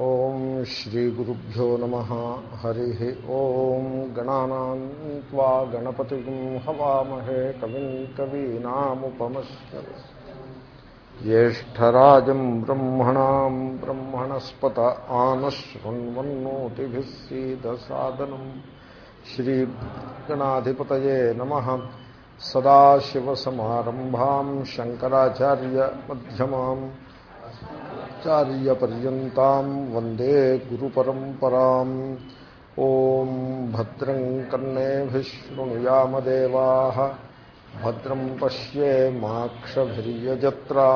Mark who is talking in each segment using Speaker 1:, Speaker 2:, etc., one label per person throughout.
Speaker 1: ఓం శ్రీగురుభ్యో నమ. హరి ఓం. గణానా గణపతి హవామహే కవిం కవీనాముపమశ్య జ్యేష్టరాజం బ్రహ్మణా బ్రహ్మణస్పత ఆనశృణ్వన్నోతిభిः సీదసాదనం. శ్రీగణాధిపతయే నమ. సదాశివసమారంభాం శంకరాచార్యమ్యమాం ఆచార్యపర్యంతం వందే గురుపరంపరాం ఓం భద్రం కన్నేభిశృణుయామదేవా భద్రం పశ్యేమాక్షభిర్యజత్రా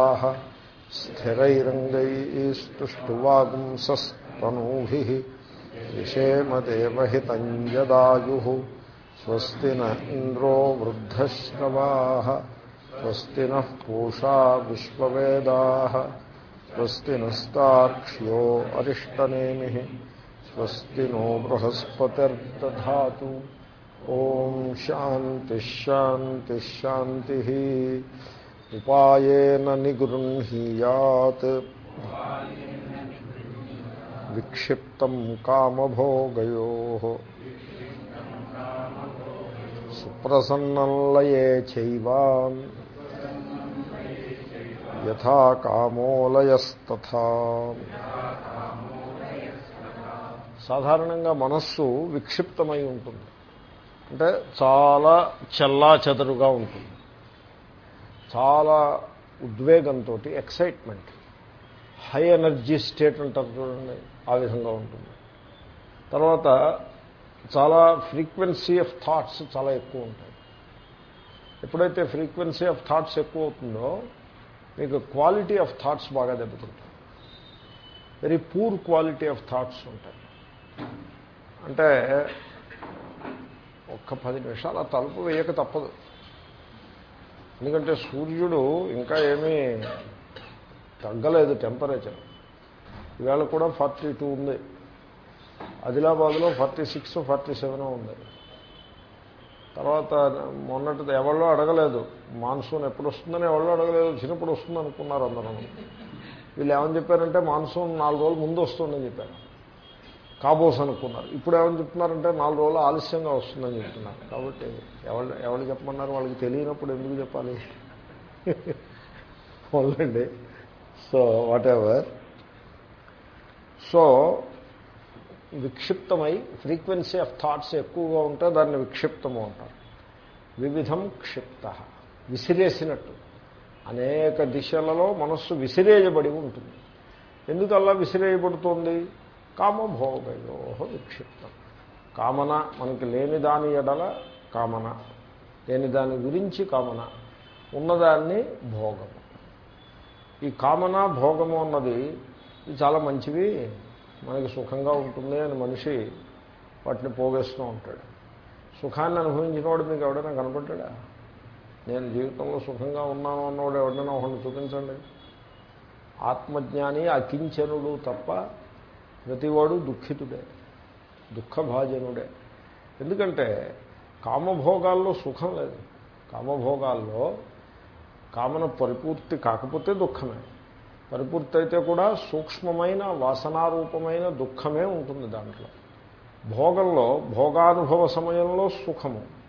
Speaker 1: స్థిరైరంగైస్తుష్టువాగుంసస్తనూభి విషేమదేవహితంజదాయు స్వస్తి న ఇంద్రో వృద్ధశ్రవా స్వస్తి నః పూషా విశ్వవేదా స్వస్తి నస్తాక్ష్యో అరిష్టనేమి స్వస్తి నో బృహస్పతిర్దా ఓం శాంతిశాంతిశాంతి ఉపాయన నిగృహీయాత్ విక్షిప్తం కామభోగయో సుప్రసన్నల్లయే చైవాన్ యథా కామోలయస్తథా. సాధారణంగా మనస్సు విక్షిప్తమై ఉంటుంది. అంటే చాలా చల్లా చెదరుగా ఉంటుంది. చాలా ఉద్వేగంతో ఎక్సైట్మెంట్ హై ఎనర్జీ స్టేట్ అంటారు చూడండి ఆ విధంగా ఉంటుంది. తర్వాత చాలా ఫ్రీక్వెన్సీ ఆఫ్ థాట్స్ చాలా ఎక్కువ ఉంటాయి. ఎప్పుడైతే ఫ్రీక్వెన్సీ ఆఫ్ థాట్స్ ఎక్కువ అవుతుందో మీకు క్వాలిటీ ఆఫ్ థాట్స్ బాగా దెబ్బతింటాయి. Very poor quality of thoughts ఉంటాయి. అంటే ఒక్క పది నిమిషాలు ఆ తలుపు వేయక తప్పదు. ఎందుకంటే సూర్యుడు ఇంకా ఏమీ తగ్గలేదు టెంపరేచర్. ఈవేళ కూడా ఫార్టీ టూ ఉంది. ఆదిలాబాద్లో ఫార్టీ సిక్స్ ఫార్టీ సెవెన్ ఉంది. తర్వాత మొన్నటి ఎవరో అడగలేదు. మాన్సూన్ ఎప్పుడు వస్తుందని ఎవరో అడగలేదు. చిన్నప్పుడు వస్తుంది అనుకున్నారు అందరూ. వీళ్ళు ఏమని చెప్పారంటే మాన్సూన్ నాలుగు రోజులు ముందు వస్తుందని చెప్పారు. కాబోస్ అనుకున్నారు. ఇప్పుడు ఏమని చెప్తున్నారంటే నాలుగు రోజులు ఆలస్యంగా వస్తుందని చెప్తున్నారు. కాబట్టి ఎవరు ఎవరు చెప్పమన్నారు? వాళ్ళకి తెలియనప్పుడు ఎందుకు చెప్పాలి? అవునండి సో వాట్ ఎవర్ సో విక్షిప్తమై ఫ్రీక్వెన్సీ ఆఫ్ థాట్స్ ఎక్కువగా ఉంటే దాన్ని విక్షిప్తము అంటారు. వివిధం క్షిప్త. విసిరేసినట్టు. అనేక దిశలలో మనస్సు విసిరేయబడి ఉంటుంది. ఎందుకల్లా విసిరేయబడుతోంది? కామభోగయోహ విక్షిప్తం. కామన మనకి లేని దాని ఎడల కామన లేని దాని గురించి కామన ఉన్నదాన్ని భోగము ఈ కామన భోగము అన్నది చాలా మంచివి. మనకి సుఖంగా ఉంటుంది అని మనిషి వాటిని పోగేస్తూ ఉంటాడు. సుఖాన్ని అనుభవించిన వాడు మీకు ఎవడైనా కనపడ్డా నేను జీవితంలో సుఖంగా ఉన్నాను అన్నవాడు ఎవరినైనా ఒకరిని చూపించండి. ఆత్మజ్ఞాని అకించనుడు తప్ప ప్రతివాడు దుఃఖితుడే దుఃఖభాజనుడే. ఎందుకంటే కామభోగాల్లో సుఖం లేదు. కామభోగాల్లో కామన పరిపూర్తి కాకపోతే దుఃఖమే. పరిపూర్తి అయితే కూడా సూక్ష్మమైన వాసనారూపమైన దుఃఖమే ఉంటుంది దాంట్లో. భోగంలో భోగానుభవ సమయంలో సుఖము.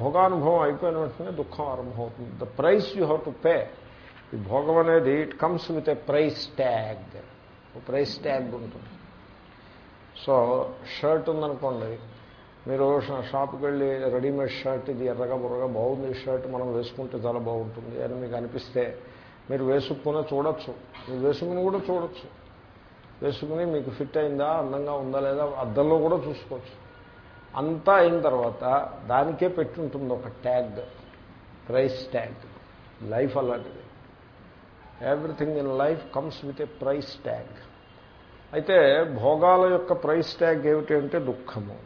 Speaker 1: భోగానుభవం అయిపోయిన వెంటనే దుఃఖం ఆరంభమవుతుంది. The price you have to pay ఈ భోగం అనేది it comes with a price tag price tag ఉంటుంది. సో షర్ట్ ఉందనుకోండి మీరు షాప్కి వెళ్ళి రెడీమేడ్ షర్ట్ ఇది ఎర్రగా బుర్రగా బాగుంది షర్ట్ మనం వేసుకుంటే చాలా బాగుంటుంది అని మీకు అనిపిస్తే మీరు వేసుకునే చూడొచ్చు. మీరు వేసుకుని కూడా చూడొచ్చు. వేసుకుని మీకు ఫిట్ అయిందా అందంగా ఉందా లేదా అద్దంలో కూడా చూసుకోవచ్చు. అంతా అయిన తర్వాత దానికే పెట్టుంటుంది ఒక ట్యాగ్ ప్రైస్ ట్యాగ్. లైఫ్ అలాంటిది. Everything in life comes with a price tag అయితే భోగాల యొక్క ప్రైస్ ట్యాగ్ ఏమిటి అంటే దుఃఖము.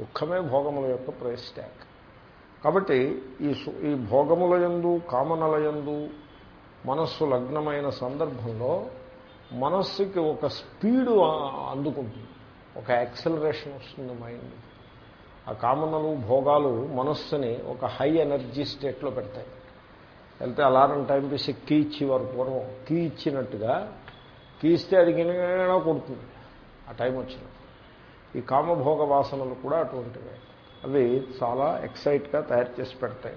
Speaker 1: దుఃఖమే భోగముల యొక్క ప్రైస్ ట్యాగ్ కాబట్టి ఈ ఈ భోగముల యందు కామనల యందు మనస్సు లగ్నమైన సందర్భంలో మనస్సుకి ఒక స్పీడు అందుకుంటుంది. ఒక యాక్సలరేషన్ వస్తుంది మైండ్ ఆ కామనలు భోగాలు మనస్సుని ఒక హై ఎనర్జీ స్టేట్లో పెడతాయి. వెళ్తే అలారం టైం వేసి కీ ఇచ్చేవారు పూర్వం కీ ఇచ్చినట్టుగా కీస్తే అది గినగా కొడుతుంది. ఆ టైం వచ్చినప్పుడు. ఈ కామభోగ వాసనలు కూడా అటువంటివే. అవి చాలా ఎక్సైట్గా తయారు చేసి పెడతాయి.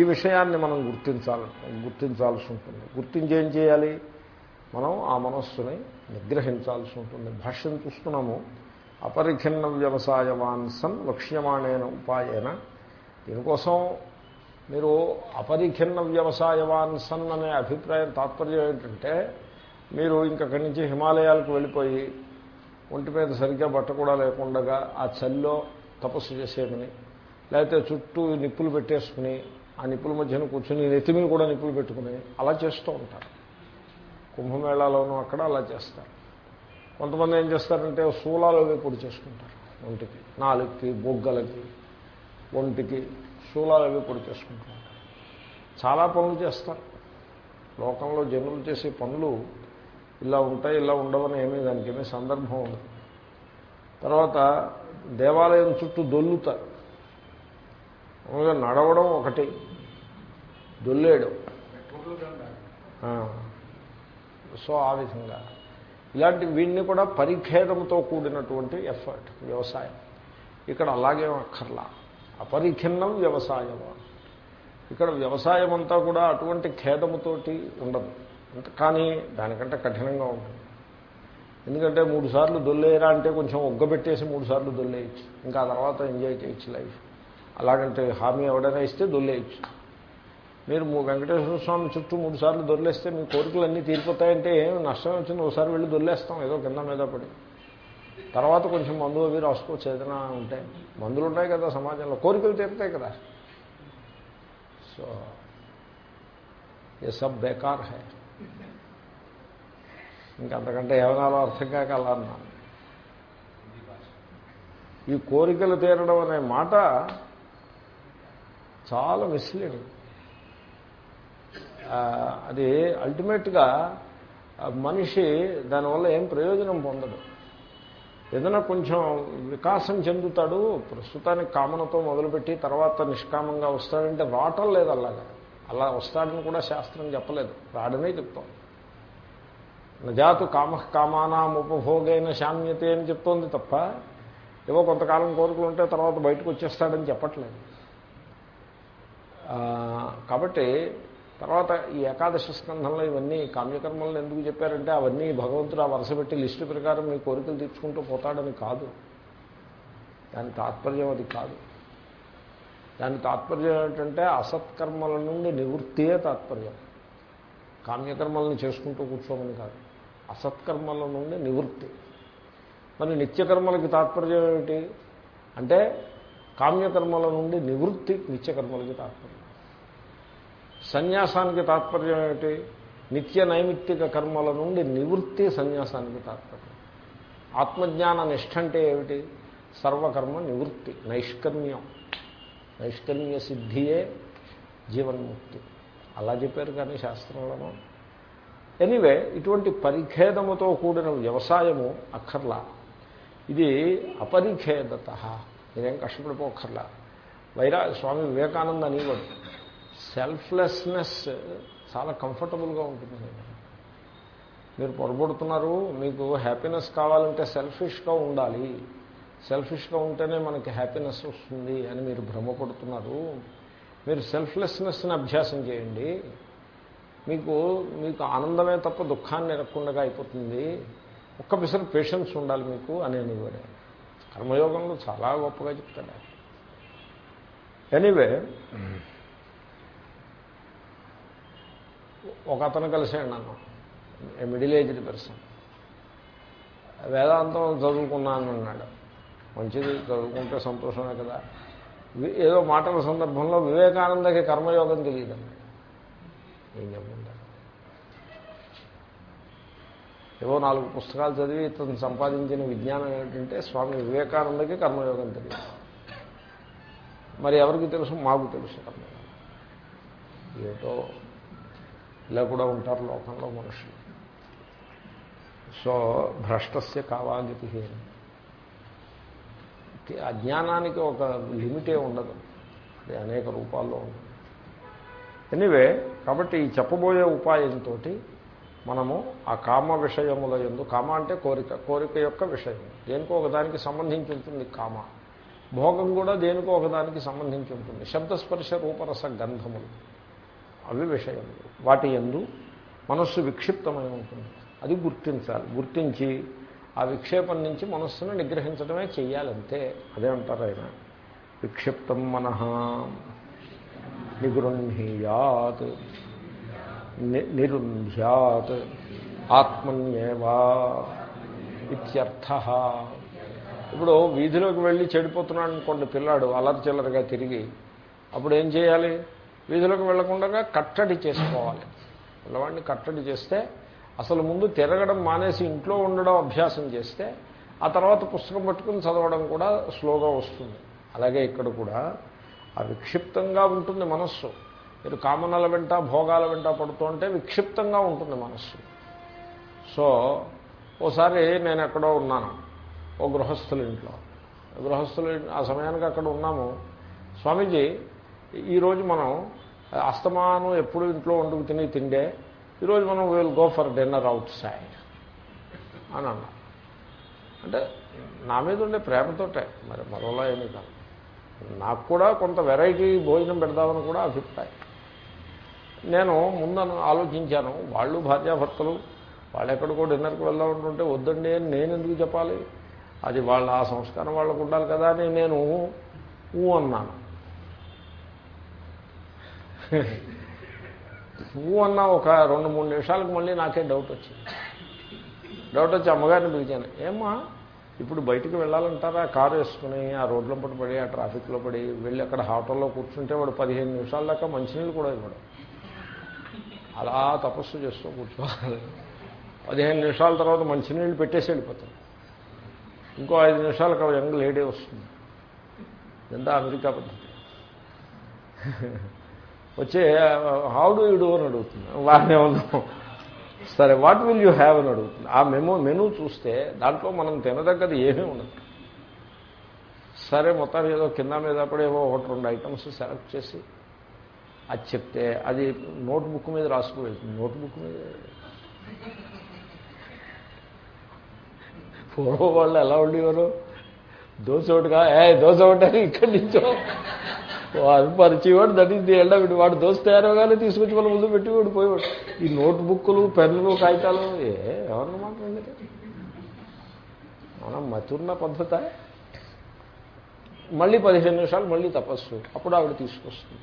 Speaker 1: ఈ విషయాన్ని మనం గుర్తించాలి గుర్తించాల్సి ఉంటుంది. గుర్తించేం చేయాలి? మనం ఆ మనస్సుని నిగ్రహించాల్సి ఉంటుంది. భాష్యం చూస్తున్నాము అపరిఖిన్న వ్యవసాయవాన్ సన్ వక్ష్యమాణేన ఉపాయేన. దీనికోసం మీరు అపరిఖిన్న వ్యవసాయవాన్ సన్ అనే అభిప్రాయం తాత్పర్యం ఏంటంటే మీరు ఇంకక్కడి నుంచి హిమాలయాలకు వెళ్ళిపోయి ఒంటి మీద సరిగ్గా బట్ట కూడా లేకుండా ఆ చలిలో తపస్సు చేసేమని లేకపోతే చుట్టూ నిప్పులు పెట్టేసుకుని ఆ నిప్పుల మధ్యన కూర్చుని నెత్తి మీద కూడా నిప్పులు పెట్టుకుని అలా చేస్తూ ఉంటారు. కుంభమేళాలోనూ అక్కడ అలా చేస్తారు. కొంతమంది ఏం చేస్తారంటే శూలాలు అవి పొడి చేసుకుంటారు ఒంటికి నాలుగుకి బొగ్గలకి ఒంటికి శూలాలు అవి పొడి చేసుకుంటారు. చాలా పనులు చేస్తారు. లోకంలో జనులు చేసే పనులు ఇలా ఉంటాయి ఇలా ఉండవని ఏమీ దానికి ఏమీ సందర్భం ఉండదు. తర్వాత దేవాలయం చుట్టూ దొల్లుతారు. నడవడం ఒకటి దొల్లేయడం. సో ఆ విధంగా. ఇలాంటి వీడిని కూడా పరిఖేదంతో కూడినటువంటి ఎఫర్ట్ వ్యవసాయం. ఇక్కడ అలాగే అక్కర్లా. అపరిఖిన్నం వ్యవసాయం ఇక్కడ వ్యవసాయం అంతా కూడా అటువంటి ఖేదముతోటి ఉండదు. అంత- కానీ దానికంటే కఠినంగా ఉంటుంది. ఎందుకంటే మూడు సార్లు దొల్లేరా అంటే కొంచెం ఒగ్గబెట్టేసి మూడు సార్లు దొల్లేయచ్చు. ఇంకా తర్వాత ఎంజాయ్ చేయొచ్చు లైఫ్ అలాగంటే హామీ ఎవడైనా ఇస్తే దొల్లేయచ్చు. మీరు వెంకటేశ్వర స్వామి చుట్టూ మూడు సార్లు దొరిలేస్తే మీ కోరికలు అన్నీ తీరిపోతాయంటే ఏం నష్టం వచ్చింది? ఒకసారి వెళ్ళి దొరిలేస్తాం ఏదో కింద మీద పడి. తర్వాత కొంచెం మందులు అవి రాసుకోవచ్చు ఏదైనా ఉంటే మందులు ఉన్నాయి కదా సమాజంలో. కోరికలు తీరుతాయి కదా. సో ఏ సబ్ బేకార్ హై. ఇంకంతకంటే ఏమనాలో అర్థం కాక అలా అన్నాను. ఈ కోరికలు తీరడం అనే మాట చాలా మిస్లీడింగ్ అది అల్టిమేట్గా మనిషి దానివల్ల ఏం ప్రయోజనం పొందడు ఏదైనా కొంచెం వికాసం చెందుతాడు ప్రస్తుతానికి కామనతో మొదలుపెట్టి తర్వాత నిష్కామంగా వస్తాడంటే రావటం లేదు అలాగా. అలా వస్తాడని కూడా శాస్త్రం చెప్పలేదు. రాడనే చెప్తాం. నజాతు కామ కామానాం ఉపభోగైన శామ్యతే అని చెప్తోంది తప్ప ఏవో కొంతకాలం కోరికలు ఉంటే తర్వాత బయటకు వచ్చేస్తాడని చెప్పట్లేదు. కాబట్టి తర్వాత ఈ ఏకాదశ స్కంధంలో ఇవన్నీ కామ్యకర్మలను ఎందుకు చెప్పారంటే అవన్నీ భగవంతుడు ఆ వరుస పెట్టి లిస్టు ప్రకారం మీ కోరికలు తీర్చుకుంటూ పోతాడని కాదు. దాని తాత్పర్యం అది కాదు. దాని తాత్పర్యం ఏంటంటే అసత్కర్మల నుండి నివృత్తియే తాత్పర్యం. కామ్యకర్మలను చేసుకుంటూ కూర్చోమని కాదు. అసత్కర్మల నుండి నివృత్తి. మరి నిత్యకర్మలకి తాత్పర్యం ఏమిటి? అంటే కామ్యకర్మల నుండి నివృత్తి నిత్యకర్మలకి తాత్పర్యం. సన్యాసానికి తాత్పర్యం ఏమిటి? నిత్య నైమిత్తిక కర్మల నుండి నివృత్తి సన్యాసానికి తాత్పర్యం. ఆత్మజ్ఞాన నిష్ఠ అంటే ఏమిటి? సర్వకర్మ నివృత్తి నైష్కర్మ్యం. నైష్కర్మ్య సిద్ధియే జీవన్ముక్తి. అలా చెప్పారు కానీ శాస్త్రంలోనూ. ఎనీవే ఇటువంటి పరిఖేదముతో కూడిన వ్యవసాయము అక్కర్లా. ఇది అపరిఖేదత. నేనేం కష్టపడిపోక్కర్లా. వైరా స్వామి వివేకానంద అనేవాడు. సెల్ఫ్లెస్నెస్ చాలా కంఫర్టబుల్గా ఉంటుంది మీరు పొరబడుతున్నారు మీకు హ్యాపీనెస్ కావాలంటే సెల్ఫిష్గా ఉండాలి. సెల్ఫిష్గా ఉంటేనే మనకి హ్యాపీనెస్ వస్తుంది అని మీరు భ్రమపడుతున్నారు. మీరు సెల్ఫ్లెస్నెస్ని అభ్యాసం చేయండి. మీకు మీకు ఆనందమే తప్ప దుఃఖాన్ని ఎరగకుండా అయిపోతుంది. ఒక్క పిసరు పేషెన్స్ ఉండాలి మీకు అని అనేవాడు కర్మయోగంలో చాలా గొప్పగా చెప్తాడు ఎనీవే ఒక అతను కలిసాడు నన్ను. ఏ మిడిల్ ఏజ్డ్ పర్సన్ వేదాంతం చదువుకున్నాను అన్నాడు. మంచిది చదువుకుంటే సంతోషమే కదా. ఏదో మాటల సందర్భంలో వివేకానందకి కర్మయోగం తెలియదండి. ఏం చెప్పంటారు ఏవో నాలుగు పుస్తకాలు చదివి ఇతను సంపాదించిన విజ్ఞానం ఏమిటంటే స్వామి వివేకానందకి కర్మయోగం తెలియదు. మరి ఎవరికి తెలుసు? మాకు తెలుసు కర్మయోగం. ఏటో ఇలా కూడా ఉంటారు లోకంలో మనుషులు. సో భ్రష్టస్య కావాగతి అజ్ఞానానికి ఒక లిమిటే ఉండదు. అది అనేక రూపాల్లో ఉంటుంది ఎనివే కాబట్టి ఈ చెప్పబోయే ఉపాయంతో మనము ఆ కామ విషయముల ఎందు కామ అంటే కోరిక కోరిక యొక్క విషయం. దేనికో ఒకదానికి సంబంధించి ఉంటుంది కామ. భోగం కూడా దేనికో ఒకదానికి సంబంధించి ఉంటుంది. శబ్దస్పర్శ రూపరస గంధములు. అవి విషయములు వాటి ఎందు మనస్సు విక్షిప్తమై ఉంటుంది. అది గుర్తించాలి. గుర్తించి ఆ విక్షేపం నుంచి మనస్సును నిగ్రహించడమే చెయ్యాలంతే. అదే అంటారు ఆయన. విక్షిప్తం మనః నిగృహీయాత్ నిరుంధ్యాత్ ఆత్మన్యేవా ఇత్యర్థ. ఇప్పుడు వీధిలోకి వెళ్ళి చెడిపోతున్నాడు అనుకోండి పిల్లాడు అల్లరి చిల్లరగా తిరిగి అప్పుడు ఏం చేయాలి? వీధిలోకి వెళ్ళకుండా కట్టడి చేసుకోవాలి. పిల్లవాడిని కట్టడి చేస్తే అసలు ముందు తిరగడం మానేసి ఇంట్లో ఉండడం అభ్యాసం చేస్తే ఆ తర్వాత పుస్తకం పట్టుకుని చదవడం కూడా స్లోగా వస్తుంది. అలాగే ఇక్కడ కూడా ఆ విక్షిప్తంగా ఉంటుంది మనస్సు. మీరు కామనల వెంట భోగాల వెంట పడుతుంటే విక్షిప్తంగా ఉంటుంది మనస్సు. సో ఓసారి నేను ఎక్కడో ఉన్నాను ఓ గృహస్థుల ఇంట్లో. గృహస్థులు ఆ సమయానికి అక్కడ ఉన్నాము. స్వామీజీ ఈరోజు మనం అస్తమానం ఎప్పుడు ఇంట్లో వండుకు తిని తిండే ఈరోజు మనం will go for dinner outside అని అన్నా. అంటే నా మీద ఉండే ప్రేమతోటే మరి మరోలా ఏమీ కాదు. నాకు కూడా కొంత వెరైటీ భోజనం పెడదామని కూడా అభిప్రాయం. నేను ముందను ఆలోచించాను వాళ్ళు భార్యాభర్తలు వాళ్ళు ఎక్కడికో డిన్నర్కి వెళ్దాం అంటుంటే వద్దండి అని నేను ఎందుకు చెప్పాలి? అది వాళ్ళ ఆ సంస్కారం వాళ్ళకు ఉండాలి కదా అని నేను ఊ అన్నాను. నువ్వు అన్న ఒక రెండు మూడు నిమిషాలకు మళ్ళీ నాకే డౌట్ వచ్చింది డౌట్ వచ్చి అమ్మగారిని పిలిచాను. ఏమ్మా ఇప్పుడు బయటికి వెళ్ళాలంటారా? కారు వేసుకుని ఆ రోడ్లో పడి పడి ఆ ట్రాఫిక్లో పడి వెళ్ళి అక్కడ హోటల్లో కూర్చుంటే వాడు పదిహేను నిమిషాల దాకా మంచినీళ్ళు కూడా ఇవ్వడం. అలా తపస్సు చేస్తూ కూర్చోవాలి పదిహేను నిమిషాల తర్వాత మంచినీళ్ళు పెట్టేసి వెళ్ళిపోతాం ఇంకో ఐదు నిమిషాలకు యంగ్ లేడీ వస్తుంది. ఎంత అమెరికా పద్ధతి. వచ్చే హౌ డూ యూ డూ అని అడుగుతుంది. వారిని ఉందాం సరే వాట్ విల్ యూ హ్యావ్ అని అడుగుతుంది. ఆ మెమో మెనూ చూస్తే దాంట్లో మనం తినదగ్గది ఏమీ ఉండదు. సరే మొత్తానికి ఏదో కింద మీద పడేవో ఒకటి రెండు ఐటమ్స్ సెలెక్ట్ చేసి అది చెప్తే అది నోట్బుక్ మీద రాసుకు వెళ్తుంది నోట్బుక్ మీద? పూర్వం వాళ్ళు ఎలా ఉండేవారు? దోశ ఒకటిగా ఏ దోశ ఒకటి ఇక్కడి నుంచో. పరిచేవాడు దట్ ఈస్ ది ఎండ వీడు వాడు దోశ తయారవగానే తీసుకొచ్చి వాళ్ళ ముందు పెట్టి వాడు పోయేవాడు. ఈ నోట్ బుక్కులు పెన్నులు కాగితాలు ఏ ఎవరిని మాట్లాడింది మనం మతున్న పద్ధత? మళ్ళీ పదిహేను నిమిషాలు మళ్ళీ తపస్సు. అప్పుడు ఆవిడ తీసుకొస్తుంది.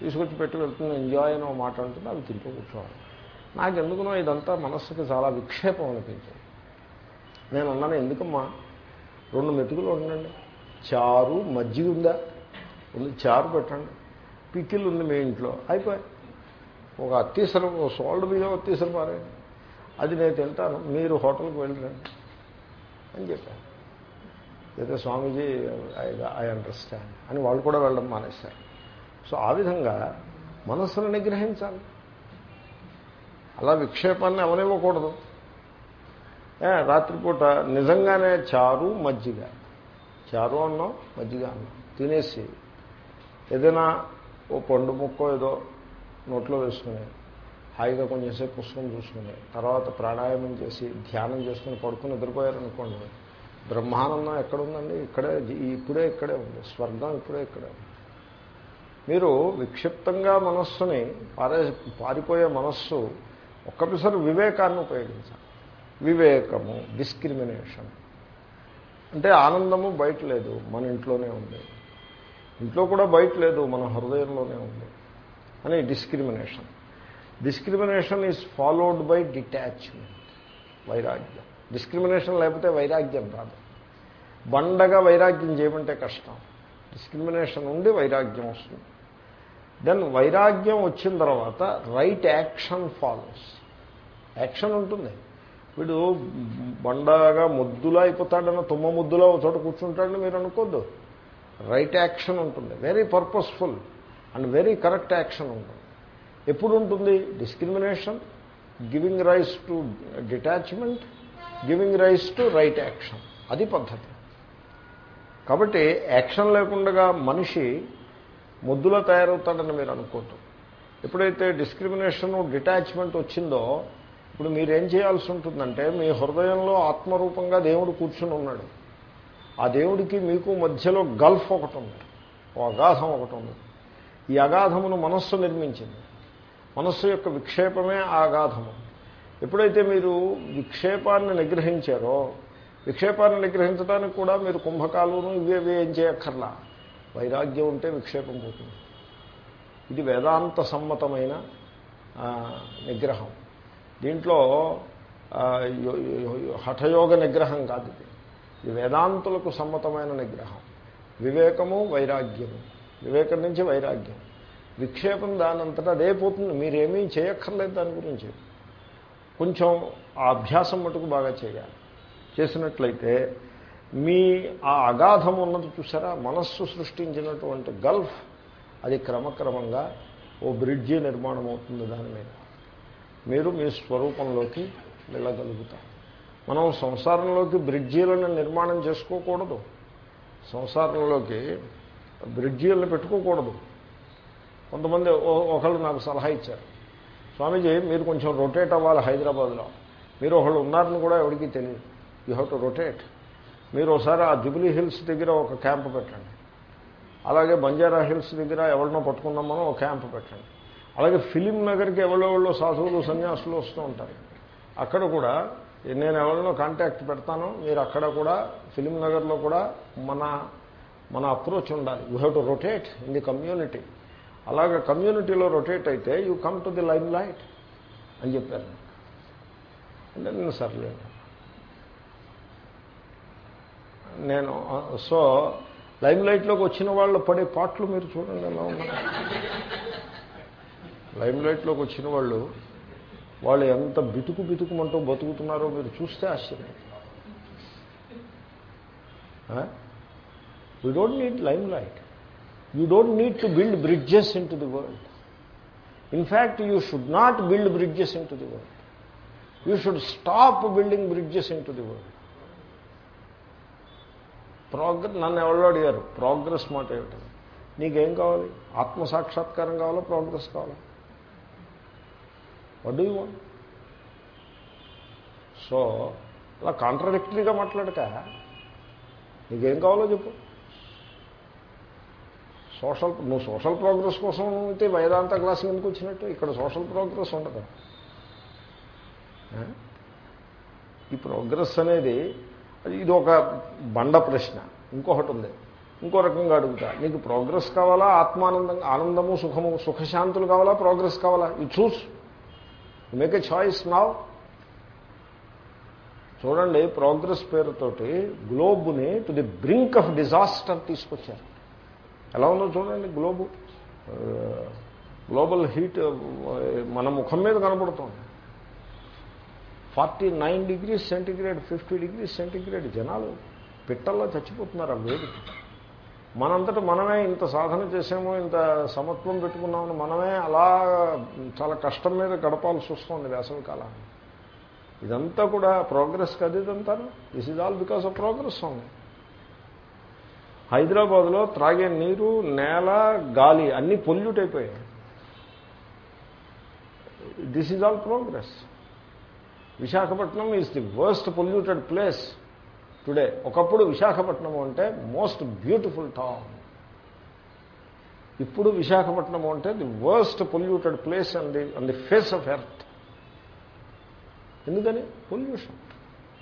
Speaker 1: తీసుకొచ్చి పెట్టి వెళ్తుంది ఎంజాయ్ అని మాట అంటుంది అవి తింటూ కూర్చోవాలి. నాకు ఎందుకునో ఇదంతా మనస్సుకి చాలా విక్షేపం అనిపించింది. నేను అన్నాను ఎందుకమ్మా? రెండు మెతుకులు ఉండండి చారు మజ్జిగ ఉందా ఉంది చారు పెట్టండి. పిక్కిల్ ఉంది మీ ఇంట్లో. అయిపోయి. ఒక అత్తీసరం సోల్డ్ బియ్యం అత్తీసర మారే అది నేను తింటాను. మీరు హోటల్కి వెళ్ళరండి. అని చెప్పాను అయితే స్వామీజీ ఐ అండర్స్టాండ్. అని వాళ్ళు కూడా వెళ్ళడం మానేశారు. సో ఆ విధంగా మనస్సును నిగ్రహించాలి. అలా విక్షేపాన్ని అవనివ్వకూడదు. రాత్రిపూట నిజంగానే చారు మజ్జిగ. చారు అన్నాం మజ్జిగ అన్నాం. తినేసి ఏదైనా ఓ పండు ముక్కో ఏదో నోట్లో వేసుకుని హాయిగా కొంచెంసేపు పుస్తకం చూసుకుని తర్వాత ప్రాణాయామం చేసి ధ్యానం చేసుకుని పడుకుని నిద్రపోయారనుకోండి బ్రహ్మానందం ఎక్కడుందండి? ఇక్కడే ఇప్పుడే ఇక్కడే ఉంది. స్వర్గం ఇప్పుడే ఇక్కడే ఉంది. మీరు విక్షిప్తంగా మనస్సుని పారే పారిపోయే మనస్సు ఒక్కసారి వివేకాన్ని ఉపయోగించాలి. వివేకము డిస్క్రిమినేషన్. అంటే ఆనందము బయట లేదు మన ఇంట్లోనే ఉంది. ఇంట్లో కూడా బయట లేదు మన హృదయంలోనే ఉంది. అని discrimination. Discrimination is followed by detachment వైరాగ్యం. డిస్క్రిమినేషన్ లేకపోతే వైరాగ్యం రాదు. బండగా వైరాగ్యం చేయమంటే కష్టం. డిస్క్రిమినేషన్ ఉండి వైరాగ్యం వస్తుంది. దెన్ వైరాగ్యం వచ్చిన తర్వాత రైట్ యాక్షన్ ఫాలోస్ యాక్షన్ ఉంటుంది. వీడు బండగా ముద్దులా అయిపోతాడన్న తుమ్మ ముద్దులో చోట కూర్చుంటాడని మీరు అనుకోద్దు. రైట్ యాక్షన్ ఉంటుంది. Very purposeful and very correct action ఉంటుంది. ఎప్పుడు ఉంటుంది discrimination giving rise to detachment giving rise to right action. అది పద్ధతి. కాబట్టి యాక్షన్ లేకుండా మనిషి ముద్దులో తయారవుతాడని మీరు అనుకోవద్దు ఎప్పుడైతే డిస్క్రిమినేషన్ డిటాచ్మెంట్ వచ్చిందో ఇప్పుడు మీరేం చేయాల్సి ఉంటుందంటే మీ హృదయంలో ఆత్మరూపంగా దేవుడు కూర్చుని ఉన్నాడు. ఆ దేవుడికి మీకు మధ్యలో గల్ఫ్ ఒకటి ఉంది ఓ అగాధం ఒకటి ఉంది. ఈ అగాధమును మనస్సు నిర్మించింది. మనస్సు యొక్క విక్షేపమే ఆ అగాధము. ఎప్పుడైతే మీరు విక్షేపాన్ని నిగ్రహించారో విక్షేపాన్ని నిగ్రహించడానికి కూడా మీరు కుంభకాలును ఇవేవి ఏం చేయక్కర్లా. వైరాగ్యం ఉంటే విక్షేపం పోతుంది. ఇది వేదాంత సమ్మతమైన నిగ్రహం. దీంట్లో హఠయోగ నిగ్రహం కాదు ఇది. ఇది వేదాంతులకు సమ్మతమైన నిగ్రహం. వివేకము వైరాగ్యము. వివేకం నుంచి వైరాగ్యం. విక్షేపం దానంతటా అదే పోతుంది. మీరేమీ చేయక్కర్లేదు దాని గురించి. కొంచెం ఆ అభ్యాసం మటుకు బాగా చేయాలి. చేసినట్లయితే మీ ఆ అగాధం ఉన్నది చూసారా? మనస్సు సృష్టించినటువంటి గల్ఫ్ అది క్రమక్రమంగా ఓ బ్రిడ్జి నిర్మాణం అవుతుంది దాని మీద. మీరు మీ స్వరూపంలోకి వెళ్ళగలుగుతారు మనం సంసారంలోకి బ్రిడ్జీలను నిర్మాణం చేసుకోకూడదు. సంసారంలోకి బ్రిడ్జీలను పెట్టుకోకూడదు. కొంతమంది ఒకళ్ళు నాకు సలహా ఇచ్చారు. స్వామీజీ మీరు కొంచెం రొటేట్ అవ్వాలి హైదరాబాద్లో. మీరు ఒకళ్ళు ఉన్నారని కూడా ఎవరికి తెలియదు. You have to rotate. మీరు ఒకసారి ఆ జుబిలీ హిల్స్ దగ్గర ఒక క్యాంప్ పెట్టండి. అలాగే బంజారా హిల్స్ దగ్గర ఎవరినో పట్టుకుందామనో ఒక క్యాంప్ పెట్టండి. అలాగే ఫిలిం నగర్కి ఎవరో సాధువులు సన్యాసులు వస్తూ ఉంటారు. అక్కడ కూడా నేను ఎవరినో కాంటాక్ట్ పెడతాను మీరు అక్కడ కూడా ఫిలిం నగర్లో కూడా మన మన అప్రోచ్ ఉండాలి. You have to rotate in the community అలాగే కమ్యూనిటీలో రొటేట్ అయితే you come to the limelight అని చెప్పారు. అంటే నేను సర్లేదు నేను సో లైమ్ లైట్లోకి వచ్చిన వాళ్ళు పడే పాటలు మీరు చూడండి ఎలా ఉన్నారు లైమ్ లైట్లోకి వచ్చిన వాళ్ళు వాళ్ళు ఎంత బితుకు బితుకుమంటూ బతుకుతున్నారో మీరు చూస్తే ఆశ్చర్యం. We don't need limelight you don't need to build bridges into the world in fact you should not build bridges into the world you should stop building bridges into the world progress నన్ను ఎవరో అడిగారు progress మాట ఏమిటి? నీకేం కావాలి? ఆత్మసాక్షాత్కారం కావాలా? Progress కావాలా? వడ్ you want so అలా కాంట్రడిక్టరీగా మాట్లాడక నీకేం కావాలో చెప్పు. సోషల్ నువ్వు సోషల్ ప్రోగ్రెస్ కోసం అయితే వేదాంత క్లాస్ ఎందుకు వచ్చినట్టు? ఇక్కడ సోషల్ ప్రోగ్రెస్ ఉండదు. Hmm? ఈ ప్రోగ్రెస్ అనేది ఇది ఒక బండ ప్రశ్న. ఇంకొకటి ఉంది. ఇంకో రకంగా అడుగుతా. నీకు ప్రోగ్రెస్ కావాలా? ఆత్మానందం ఆనందము సుఖము సుఖశాంతులు కావాలా? ప్రోగ్రెస్ కావాలా? ఇది choose make a choice now చూడండి ప్రోగ్రెస్ పేరుతోటి గ్లోబ్ని to the brink of disaster తీసుకొచ్చారు. ఎలా ఉందో చూడండి గ్లోబు గ్లోబల్ హీట్ మన ముఖం మీద కనబడుతుంది. Forty nine degrees centigrade fifty degrees centigrade జనాలు పిట్టల్లో చచ్చిపోతున్నారు ఆ వేడికి. మనంతటా మనమే ఇంత సాధన చేసామో ఇంత సమత్వం పెట్టుకున్నామని మనమే అలా చాలా కష్టం మీద గడపాల్సి వస్తుంది వేసవి కాలాన్ని. ఇదంతా కూడా ప్రోగ్రెస్ కదా ఇదంతాను this is all because of progress ఉంది హైదరాబాద్లో త్రాగే నీరు నేల గాలి అన్నీ పొల్యూట్ అయిపోయాయి. This is all progress Visakhapatnam is the worst polluted place today ఒకప్పుడు విశాఖపట్నం అంటే మోస్ట్ బ్యూటిఫుల్ టౌన్. ఇప్పుడు విశాఖపట్నం అంటే the worst polluted place and the and the face of earth. ఎందుకని? Pollution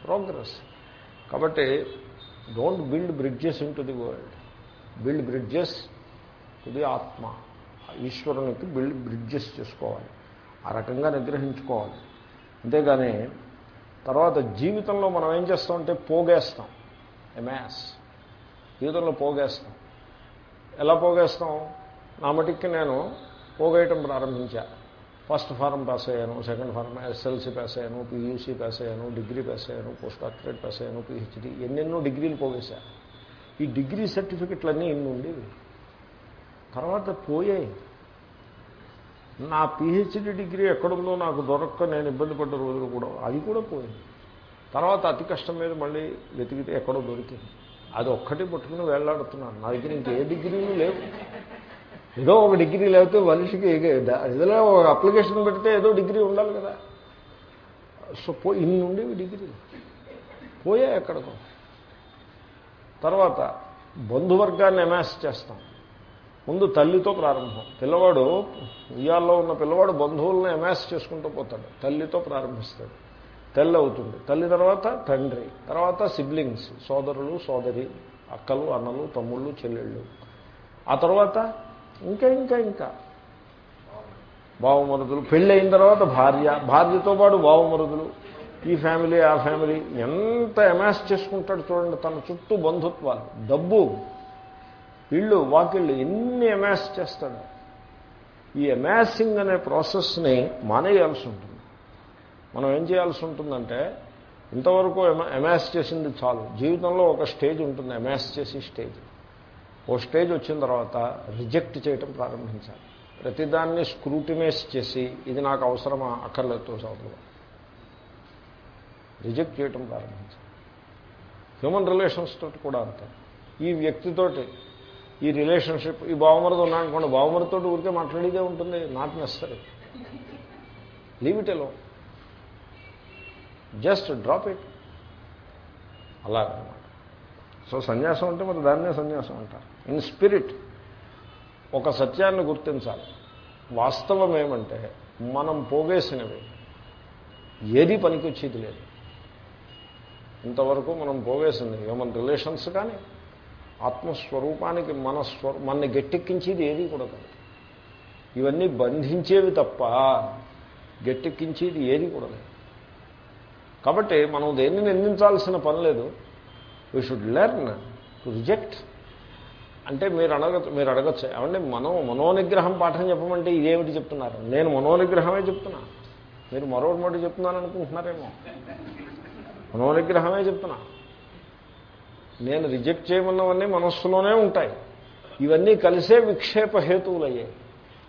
Speaker 1: progress. కాబట్టి don't build bridges into the world. Build bridges to the ఆత్మ. ఈశ్వరునికి build bridges చేసుకోవాలి. ఆ రకంగా నిగ్రహించుకోవాలి. అంతేగాని తర్వాత జీవితంలో మనం ఏం చేస్తామంటే పోగేస్తాం. ఎమాస్ జీవితంలో పోగేస్తాం. ఎలా పోగేస్తాం? నా మటుక్కి నేను పోగేయటం ప్రారంభించా. ఫస్ట్ ఫారం పాస్ అయ్యాను సెకండ్ ఫారం ఎస్ఎల్సీ పాస్ అయ్యాను పీయూసీ పాస్ అయ్యాను డిగ్రీ పాస్ అయ్యాను పోస్ట్ డాక్టరేట్ పాస్ అయ్యాను పిహెచ్డి ఎన్నెన్నో డిగ్రీలు పోగేశా. ఈ డిగ్రీ సర్టిఫికెట్లన్నీ ఎన్ని ఉండేవి తర్వాత పోయాయి. నా పిహెచ్డి డిగ్రీ ఎక్కడుందో నాకు దొరక్క నేను ఇబ్బంది పడ్డ రోజులు కూడా అది కూడా పోయింది తర్వాత అతి కష్టం మీద మళ్ళీ వెతికితే ఎక్కడో దొరికింది. అది ఒక్కటి పట్టుకుని వేళ్ళాడుతున్నాను. నా దగ్గర ఇంకే డిగ్రీలు లేవు. ఏదో ఒక డిగ్రీ లేకపోతే మనిషికి ఏదో ఒక అప్లికేషన్ పెడితే ఏదో డిగ్రీ ఉండాలి కదా. సో పో ఇన్ని ఉండేవి డిగ్రీలు. పోయా ఎక్కడికో. తర్వాత బంధువర్గాన్ని ఎమాస్ చేస్తాం. ముందు తల్లితో ప్రారంభం. పిల్లవాడు ఉయ్యాల్లో ఉన్న పిల్లవాడు బంధువులను ఎమాస్ చేసుకుంటూ పోతాడు. తల్లితో ప్రారంభిస్తాడు. తల్లి అవుతుంది. తల్లి తర్వాత తండ్రి తర్వాత సిబ్లింగ్స్ సోదరులు సోదరి అక్కలు అన్నలు తమ్ముళ్ళు చెల్లెళ్ళు. ఆ తర్వాత ఇంకా ఇంకా ఇంకా. బావమరుదులు. పెళ్ళి అయిన తర్వాత భార్య. భార్యతో పాటు బావమరుదులు. ఈ ఫ్యామిలీ ఆ ఫ్యామిలీ ఎంత ఎమాస్ చేసుకుంటాడు చూడండి. తన చుట్టూ బంధుత్వాలు. డబ్బు. వీళ్ళు వాకిళ్ళు ఎన్ని ఎమాస్ చేస్తాడు ఈ ఎమాసింగ్ అనే ప్రాసెస్ని మానేయాల్సి ఉంటుంది. మనం ఏం చేయాల్సి ఉంటుందంటే ఇంతవరకు ఎమాస్ చేసింది చాలు. జీవితంలో ఒక స్టేజ్ ఉంటుంది ఎమాస్ చేసి స్టేజ్. ఓ స్టేజ్ వచ్చిన తర్వాత రిజెక్ట్ చేయటం ప్రారంభించాలి. ప్రతిదాన్ని స్క్రూటినైజ్ చేసి ఇది నాకు అవసరమా అక్కర్లేదు చదువు. రిజెక్ట్ చేయటం ప్రారంభించాలి. హ్యూమన్ రిలేషన్స్ తోటి కూడా అంతే. ఈ వ్యక్తితోటి ఈ రిలేషన్షిప్ ఈ బావమరిది ఉన్నా అనుకోండి బావమరితో ఊరికే మాట్లాడేదే ఉంటుంది. Not necessary leave it alone just drop it అలాగనమాట. సో సన్యాసం అంటే మరి దాన్నే సన్యాసం అంటారు. ఇన్ స్పిరిట్ ఒక సత్యాన్ని గుర్తించాలి. వాస్తవం ఏమంటే మనం పోగేసినవి ఏది పనికొచ్చేది లేదు. ఇంతవరకు మనం పోగేసింది హ్యూమన్ రిలేషన్స్ కానీ ఆత్మస్వరూపానికి మన స్వరూ మనని గట్టెక్కించేది ఏది కూడా కాదు. ఇవన్నీ బంధించేవి తప్ప గట్టెక్కించేది ఏది కూడా లేదు. కాబట్టి మనం దేన్ని నిందించాల్సిన పని లేదు. We should learn to reject అంటే మీరు అడగ మీరు అడగచ్చు. ఏమంటే మనో మనోనిగ్రహం పాఠం చెప్పమంటే ఇదేమిటి చెప్తున్నారు? నేను మనోనిగ్రహమే చెప్తున్నా. మీరు మరో మరొకటి చెప్తున్నాను అనుకుంటున్నారేమో మనోనిగ్రహమే చెప్తున్నా. నేను రిజెక్ట్ చేయమన్నవన్నీ మనస్సులోనే ఉంటాయి. ఇవన్నీ కలిసే విక్షేప హేతువులయ్యాయి.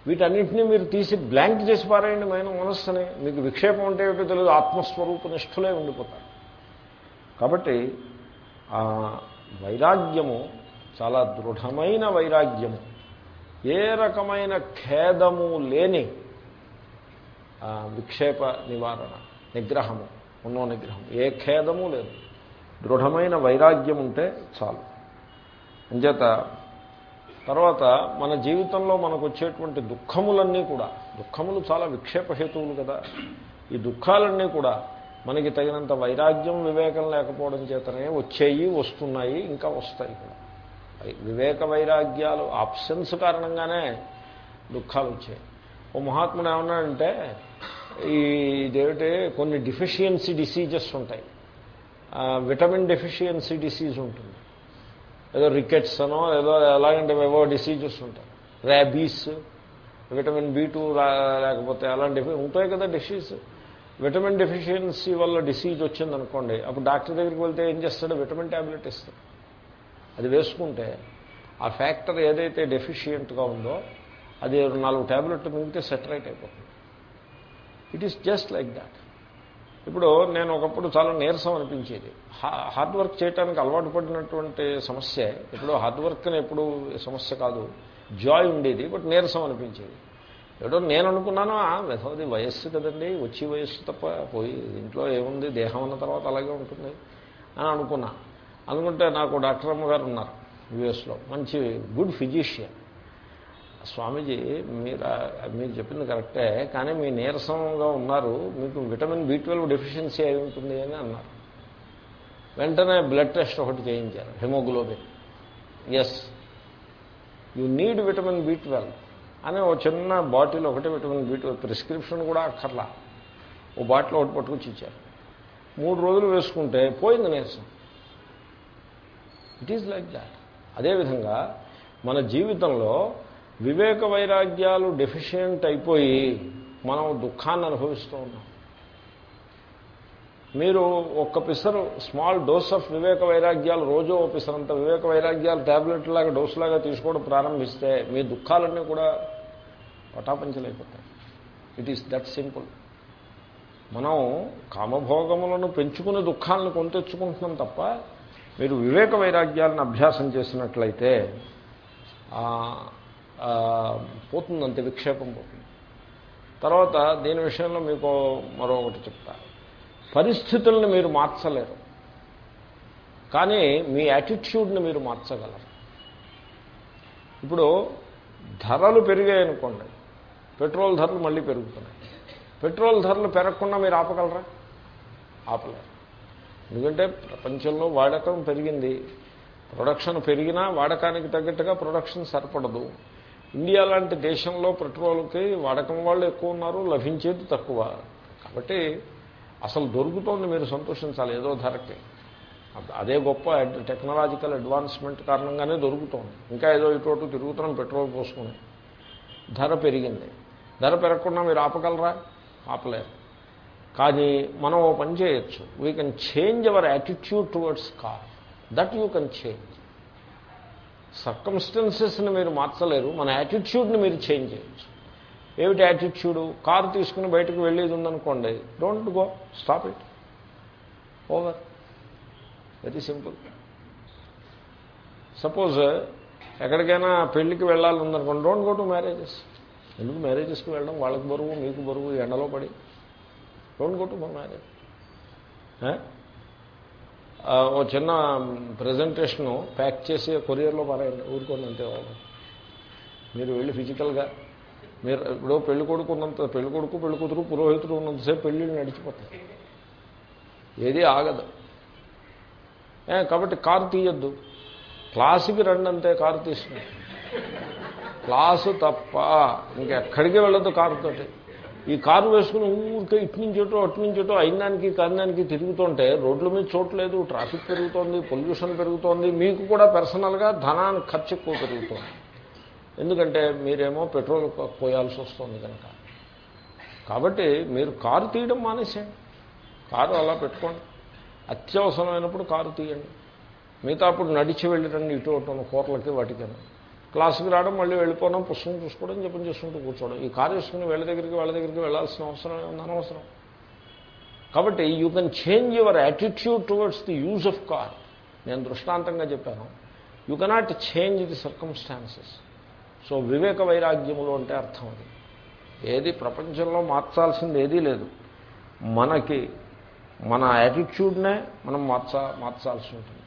Speaker 1: వీటన్నింటినీ మీరు తీసి బ్లాంక్ చేసి పారేయండి మైన మనస్సుని. మీకు విక్షేపం అంటే ఏమిటో తెలియదు. ఆత్మస్వరూప నిష్ఠులే ఉండిపోతారు కాబట్టి వైరాగ్యము చాలా దృఢమైన వైరాగ్యము. ఏ రకమైన ఖేదము లేని విక్షేప నివారణ నిగ్రహము ఉన్నో నిగ్రహం ఏ ఖేదము లేదు. దృఢమైన వైరాగ్యం ఉంటే చాలు. అంచేత తర్వాత మన జీవితంలో మనకు వచ్చేటువంటి దుఃఖములన్నీ కూడా దుఃఖములు చాలా విక్షేపహేతువులు కదా ఈ దుఃఖాలన్నీ కూడా మనకి తగినంత వైరాగ్యం వివేకం లేకపోవడం చేతనే వచ్చేయి వస్తున్నాయి ఇంకా వస్తాయి కూడా. వివేక వైరాగ్యాలు ఆప్షన్స్ కారణంగానే దుఃఖాలు వచ్చాయి ఓ మహాత్ముడు ఏమన్నాడంటే ఈ ఇదేమిటి కొన్ని డిఫిషియన్సీ డిసీజెస్ ఉంటాయి. విటమిన్ డెఫిషియన్సీ డిసీజ్ ఉంటుంది. ఏదో రికెట్స్ అనో ఏదో ఎలాగంటే ఏవో డిసీజెస్ ఉంటాయి. ర్యాబీస్ విటమిన్ బి టూ లేకపోతే అలాంటి ఉంటాయి కదా డిసీజ్. విటమిన్ డెఫిషియన్సీ వల్ల డిసీజ్ వచ్చిందనుకోండి అప్పుడు డాక్టర్ దగ్గరికి వెళ్తే ఏం చేస్తాడు? విటమిన్ ట్యాబ్లెట్ ఇస్తాడు. అది వేసుకుంటే ఆ ఫ్యాక్టర్ ఏదైతే డెఫిషియంట్గా ఉందో అది నాలుగు ట్యాబ్లెట్ మిగిలితే సెటరేట్ అయిపోతుంది. It is just like that ఇప్పుడు నేను ఒకప్పుడు చాలా నీరసం అనిపించేది. హార్డ్ వర్క్ చేయడానికి అలవాటు పడినటువంటి సమస్య ఇప్పుడు హార్డ్ వర్క్ని ఎప్పుడు సమస్య కాదు జాయ్ ఉండేది బట్ నీరసం అనిపించేది. ఏదో నేను అనుకున్నాను అది వయస్సు కదండి వచ్చి వయస్సు తప్ప పోయి ఇంట్లో ఏముంది దేహం అన్న తర్వాత అలాగే ఉంటుంది అని అనుకున్నా. అనుకుంటే నాకు డాక్టర్ అమ్మగారు ఉన్నారు యుఎస్లో మంచి గుడ్ ఫిజిషియన్. స్వామీజీ మీరు మీరు చెప్పింది కరెక్టే కానీ మీ నీరసంగా ఉన్నారు మీకు విటమిన్ బి ట్వెల్వ్ డెఫిషియన్సీ అయి ఉంటుంది అని అన్నారు. వెంటనే బ్లడ్ టెస్ట్ ఒకటి చేయించారు haemoglobin. Yes you need vitamin B twelve అని ఒక చిన్న బాటిల్ ఒకటి విటమిన్ బి ట్వెల్వ్ ప్రిస్క్రిప్షన్ కూడా అక్కర్లా. ఓ బాటిల్ ఒకటి పట్టుకొచ్చి ఇచ్చారు. మూడు రోజులు వేసుకుంటే పోయింది నీరసం. ఇట్ ఈజ్ లైక్ దాట్ అదేవిధంగా మన జీవితంలో వివేక వైరాగ్యాలు డెఫిషియంట్ అయిపోయి మనం దుఃఖాన్ని అనుభవిస్తూ ఉన్నాం. మీరు ఒక్క పిసరు స్మాల్ డోస్ ఆఫ్ వివేక వైరాగ్యాలు రోజు ఓ పిసరంత వివేక వైరాగ్యాలు ట్యాబ్లెట్ లాగా డోస్ లాగా తీసుకోవడం ప్రారంభిస్తే మీ దుఃఖాలన్నీ కూడా పటాపంచలైపోతాయి. ఇట్ ఈస్ దట్ సింపుల్ మనం కామభోగములను పెంచుకునే దుఃఖాలను కొని తెచ్చుకుంటున్నాం తప్ప మీరు వివేక వైరాగ్యాలను అభ్యాసం చేసినట్లయితే పోతుందంతే విక్షేపం పోతుంది. తర్వాత దీని విషయంలో మీకు మరొకటి చెప్తా. పరిస్థితులను మీరు మార్చలేరు. కానీ మీ యాటిట్యూడ్ని మీరు మార్చగలరు. ఇప్పుడు ధరలు పెరిగాయనుకోండి పెట్రోల్ ధరలు మళ్ళీ పెరుగుతున్నాయి. పెట్రోల్ ధరలు పెరగకుండా మీరు ఆపగలరా? ఆపలేరు. ఎందుకంటే ప్రపంచంలో వాడకం పెరిగింది. ప్రొడక్షన్ పెరిగినా వాడకానికి తగ్గట్టుగా ప్రొడక్షన్ సరిపడదు. ఇండియా లాంటి దేశంలో పెట్రోల్కి వాడకం వాళ్ళు ఎక్కువ ఉన్నారు లభించేది తక్కువ. కాబట్టి అసలు దొరుకుతోంది మీరు సంతోషించాలి ఏదో ధరకి. అదే గొప్ప టెక్నాలజికల్ అడ్వాన్స్మెంట్ కారణంగానే దొరుకుతోంది. ఇంకా ఏదో ఇటు తిరుగుతున్నాం పెట్రోల్ పోసుకుని. ధర పెరిగింది. ధర పెరగకుండా మీరు ఆపగలరా? ఆపలేరు. కానీ మనం ఓ పని చేయొచ్చు. We can change our attitude towards car that you can change సర్కమ్స్టెన్సెస్ని మీరు మార్చలేరు మన యాటిట్యూడ్ని మీరు చేంజ్ చేయొచ్చు. ఏమిటి యాటిట్యూడు కారు తీసుకుని బయటకు వెళ్ళేది ఉందనుకోండి don't go stop it over very simple suppose ఎక్కడికైనా పెళ్ళికి వెళ్ళాలి ఉందనుకోండి డోంట్ గో టు మ్యారేజెస్ ఎందుకు మ్యారేజెస్కి వెళ్ళడం? వాళ్ళకి బరువు మీకు బరువు ఎండలో పడి. Don't go to my marriage ఓ చిన్న ప్రజెంటేషను ప్యాక్ చేసి కొరియర్లో పారాయండి ఊరుకోండి అంతే మీరు వెళ్ళి ఫిజికల్గా మీరు ఇప్పుడు పెళ్ళి కొడుకు ఉన్నంత పెళ్ళి కొడుకు పెళ్ళి కూతురు పురోహితుడు ఉన్నంతసేపు పెళ్ళిళ్ళు నడిచిపోతాయి. ఏది ఆగదు. కాబట్టి కారు తీయొద్దు. క్లాసుకి రండి అంతే కారు తీసుకుని క్లాసు తప్ప ఇంకెక్కడికి వెళ్ళొద్దు కారుతోటి. ఈ కారు వేసుకుని ఊరికే ఇటు నుంచి ఇటు అటు నుంచి ఇటు అయినానికి కారణానికి తిరుగుతుంటే రోడ్ల మీద చూడలేదు ట్రాఫిక్ పెరుగుతోంది పొల్యూషన్ పెరుగుతోంది మీకు కూడా పర్సనల్గా ధనాన్ని ఖర్చు ఎక్కువ పెరుగుతోంది. ఎందుకంటే మీరేమో పెట్రోల్ పోయాల్సి వస్తుంది కనుక. కాబట్టి మీరు కారు తీయడం మానేసేయండి. కారు అలా పెట్టుకోండి. అత్యవసరమైనప్పుడు కారు తీయండి. మిగతా అప్పుడు నడిచి వెళ్ళిరండి ఇటు అటు కూరలకి వాటికైనా క్లాసుకి రావడం మళ్ళీ వెళ్ళిపోవడం పుస్తకం చూసుకోవడం జపం చేసుకుంటూ కూర్చోవడం. ఈ కార్ చేసుకుని వీళ్ళ దగ్గరికి వాళ్ళ దగ్గరికి వెళ్ళాల్సిన అవసరం ఏమన్నా అనవసరం. కాబట్టి you can change your attitude towards the use of car నేను దృష్టాంతంగా చెప్పాను. You cannot change the circumstances so వివేక వైరాగ్యములు అంటే అర్థం అది. ఏది ప్రపంచంలో మార్చాల్సింది ఏదీ లేదు. మనకి మన యాటిట్యూడ్నే మనం మార్చా మార్చాల్సి ఉంటుంది.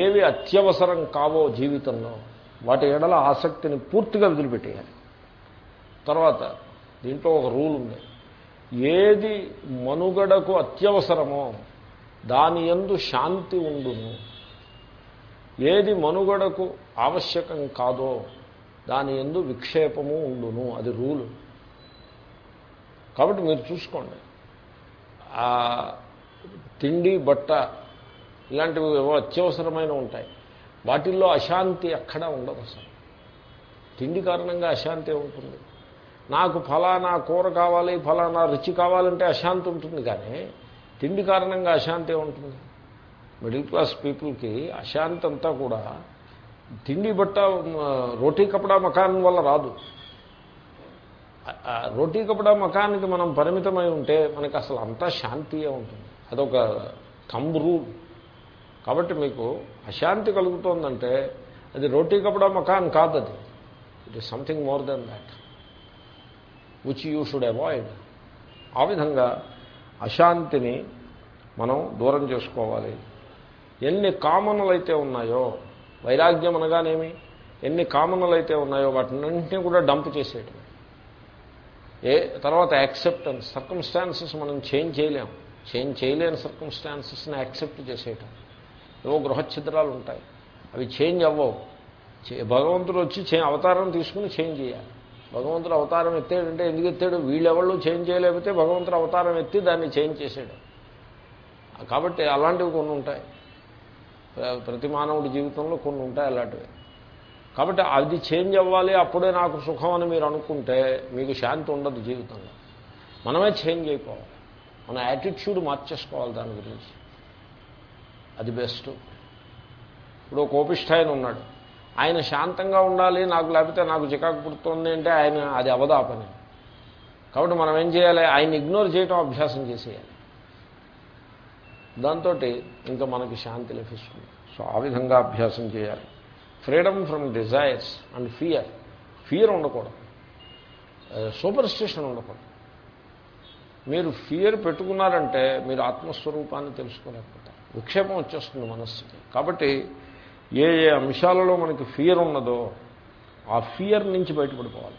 Speaker 1: ఏవి అత్యవసరం కావో జీవితంలో వాటి ఎడల ఆసక్తిని పూర్తిగా వదిలిపెట్టేయాలి. తర్వాత దీంట్లో ఒక రూల్ ఉంది. ఏది మనుగడకు అత్యవసరమో దాని ఎందు శాంతి ఉండును. ఏది మనుగడకు ఆవశ్యకం కాదో దాని ఎందు విక్షేపము ఉండును. అది రూలు. కాబట్టి మీరు చూసుకోండి. తిండి బట్ట ఇలాంటివి ఏవో అత్యవసరమైన ఉంటాయి. వాటిల్లో అశాంతి ఎక్కడా ఉండదు అసలు. తిండి కారణంగా అశాంతి ఉంటుంది. నాకు ఫలానా కూర కావాలి ఫలానా రుచి కావాలంటే అశాంతి ఉంటుంది కానీ తిండి కారణంగా అశాంతి ఉంటుంది. మిడిల్ క్లాస్ పీపుల్కి అశాంతి అంతా కూడా తిండి బట్ట రోటీ కపడా మకాన్ వల్ల రాదు. రోటీ కపడా మకానికి మనం పరిమితమై ఉంటే మనకి అసలు అంతా శాంతియే ఉంటుంది. అదొక కంబ్ రూల్ కాబట్టి మీకు అశాంతి కలుగుతోందంటే అది రోటీ కపడా మకాన్ కాదు అది. It is something more than that which you should avoid ఆ విధంగా అశాంతిని మనం దూరం చేసుకోవాలి. ఎన్ని కామనలు అయితే ఉన్నాయో వైరాగ్యం అనగానేమి? ఎన్ని కామనలు అయితే ఉన్నాయో వాటినన్నింటినీ కూడా డంప్ చేసేయటం ఏ తర్వాత యాక్సెప్టెన్స్ సర్కమ్స్టాన్సెస్ మనం చేంజ్ చేయలేం. చేంజ్ చేయలేని సర్కమ్స్టాన్సెస్ని యాక్సెప్ట్ చేసేయటం. ఏవో గృహఛిద్రాలు ఉంటాయి. అవి చేంజ్ అవ్వవు. భగవంతుడు వచ్చి చే అవతారం తీసుకుని చేంజ్ చేయాలి. భగవంతుడు అవతారం ఎత్తాడంటే ఎందుకు ఎత్తాడు? వీళ్ళెవళ్ళు చేంజ్ చేయలేకపోతే భగవంతుడు అవతారం ఎత్తి దాన్ని చేంజ్ చేశాడు. కాబట్టి అలాంటివి కొన్ని ఉంటాయి. ప్రతి మానవుడి జీవితంలో కొన్ని ఉంటాయి అలాంటివి. కాబట్టి అది చేంజ్ అవ్వాలి అప్పుడే నాకు సుఖం అని మీరు అనుకుంటే మీకు శాంతి ఉండదు జీవితంలో. మనమే చేంజ్ అయిపోవాలి. మన యాటిట్యూడ్ మార్చేసుకోవాలి దాని గురించి. అది బెస్ట్. ఇప్పుడు కోపిష్ఠ ఆయన ఉన్నాడు. ఆయన శాంతంగా ఉండాలి నాకు లేకపోతే నాకు చికాకు పుడుతుంది అంటే ఆయన అది అవదా పని కాబట్టి మనం ఏం చేయాలి? ఆయన ఇగ్నోర్ చేయటం అభ్యాసం చేసేయాలి. దాంతో ఇంకా మనకి శాంతి లభిస్తుంది. సో ఆ విధంగా అభ్యాసం చేయాలి. Freedom from desires and fear fear ఉండకూడదు. Uh, సూపర్ స్టిషన్ ఉండకూడదు. మీరు ఫియర్ పెట్టుకున్నారంటే మీరు ఆత్మస్వరూపాన్ని తెలుసుకోలేకపోతారు. విక్షేపం వచ్చేస్తుంది మనస్సుకి. కాబట్టి ఏ ఏ అంశాలలో మనకి ఫియర్ ఉన్నదో ఆ ఫియర్ నుంచి బయటపడిపోవాలి.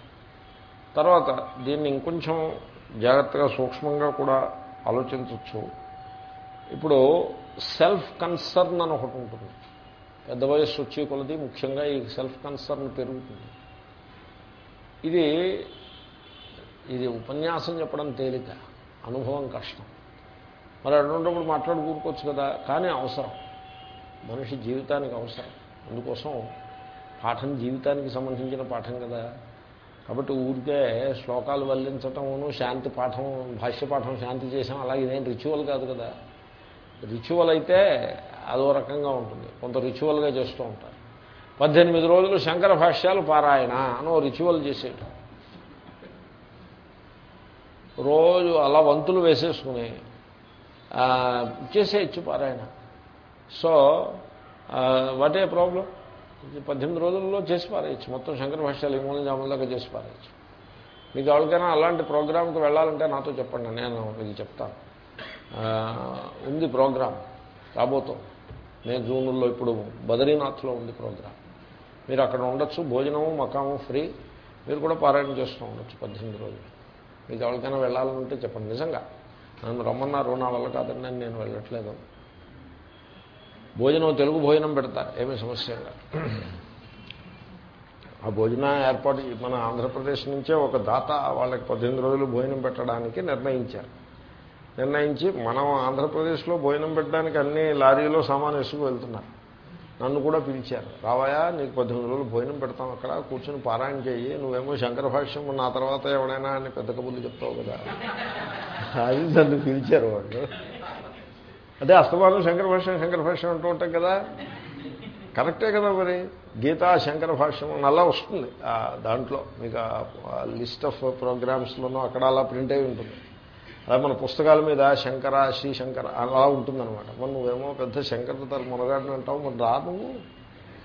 Speaker 1: తర్వాత దీన్ని ఇంకొంచెం జాగ్రత్తగా సూక్ష్మంగా కూడా ఆలోచించవచ్చు. ఇప్పుడు సెల్ఫ్ కన్సర్న్ అని ఒకటి ఉంటుంది. పెద్ద వయస్సు వచ్చే కొలది ముఖ్యంగా ఈ సెల్ఫ్ కన్సర్న్ పెరుగుతుంది. ఇది ఇది ఉపన్యాసం చెప్పడం తేలిక. అనుభవం కష్టం. మరి అటువంటిప్పుడు మాట్లాడు కూరుకోవచ్చు కదా. కానీ అవసరం. మనిషి జీవితానికి అవసరం. అందుకోసం పాఠం జీవితానికి సంబంధించిన పాఠం కదా. కాబట్టి ఊరికే శ్లోకాలు వల్లించటమును శాంతి పాఠం భాష్య పాఠం శాంతి చేసాం. అలాగే ఇదేం రిచువల్ కాదు కదా. రిచువల్ అయితే అదో రకంగా ఉంటుంది. కొంత రిచువల్గా చేస్తూ ఉంటారు. పద్దెనిమిది రోజులు శంకర భాష్యాలు పారాయణ అని రిచువల్ చేసేయటం. రోజు అలా వంతులు వేసేసుకుని చేసేయచ్చు పారాయణ సో వాట్ ఏ ప్రాబ్లం? పద్దెనిమిది రోజుల్లో చేసి పారేయచ్చు. మొత్తం శంకర భాష్యాలు ఈ మూలం జాములాగా దాకా చేసి పారేయచ్చు. మీకు ఎవరికైనా అలాంటి ప్రోగ్రామ్కి వెళ్ళాలంటే నాతో చెప్పండి. నేను మీకు చెప్తాను. ఉంది ప్రోగ్రాం రాబోతాం మే జూన్లో ఇప్పుడు బద్రీనాథ్లో ఉంది ప్రోగ్రాం మీరు అక్కడ ఉండొచ్చు. భోజనము మకాము ఫ్రీ. మీరు కూడా పారాయణ చేస్తూ ఉండొచ్చు పద్దెనిమిది రోజులు. మీకు ఎవరికైనా వెళ్ళాలంటే చెప్పండి. నిజంగా నన్ను రమ్మన్నారు నా వల్ల కాదండి నేను వెళ్ళట్లేదు. భోజనం తెలుగు భోజనం పెడతారు ఏమీ సమస్య ఆ భోజన ఏర్పాటు మన ఆంధ్రప్రదేశ్ నుంచే ఒక దాత వాళ్ళకి పద్దెనిమిది రోజులు భోజనం పెట్టడానికి నిర్ణయించారు. నిర్ణయించి మనం ఆంధ్రప్రదేశ్లో భోజనం పెట్టడానికి అన్ని లారీలో సామాన్ వేసుకు వెళ్తున్నారు. నన్ను కూడా పిలిచారు. రావాయా నీకు పద్దెనిమిది రోజులు భోజనం పెడతాం అక్కడ కూర్చొని పారాయణ చేయి నువ్వేమో శంకర భాష్యం నా తర్వాత ఎవడైనా అని పెద్ద కబుర్లు చెప్తావు కదా. అది నన్ను పిలిచారు వాళ్ళు. అదే అస్తమానం శంకర భాష్యం శంకర భాష్యం అంటూ ఉంటాం కదా. కరెక్టే కదా మరి. గీతా శంకర భాష్యం అలా వస్తుంది దాంట్లో. మీకు లిస్ట్ ఆఫ్ ప్రోగ్రామ్స్లోనూ అక్కడ అలా ప్రింట్ అయి ఉంటుంది. అలా మన పుస్తకాల మీద శంకర శ్రీ శంకర అలా ఉంటుందన్నమాట. మరి నువ్వేమో పెద్ద శంకర తర మునగాడిని అంటావు మరి రా నువ్వు.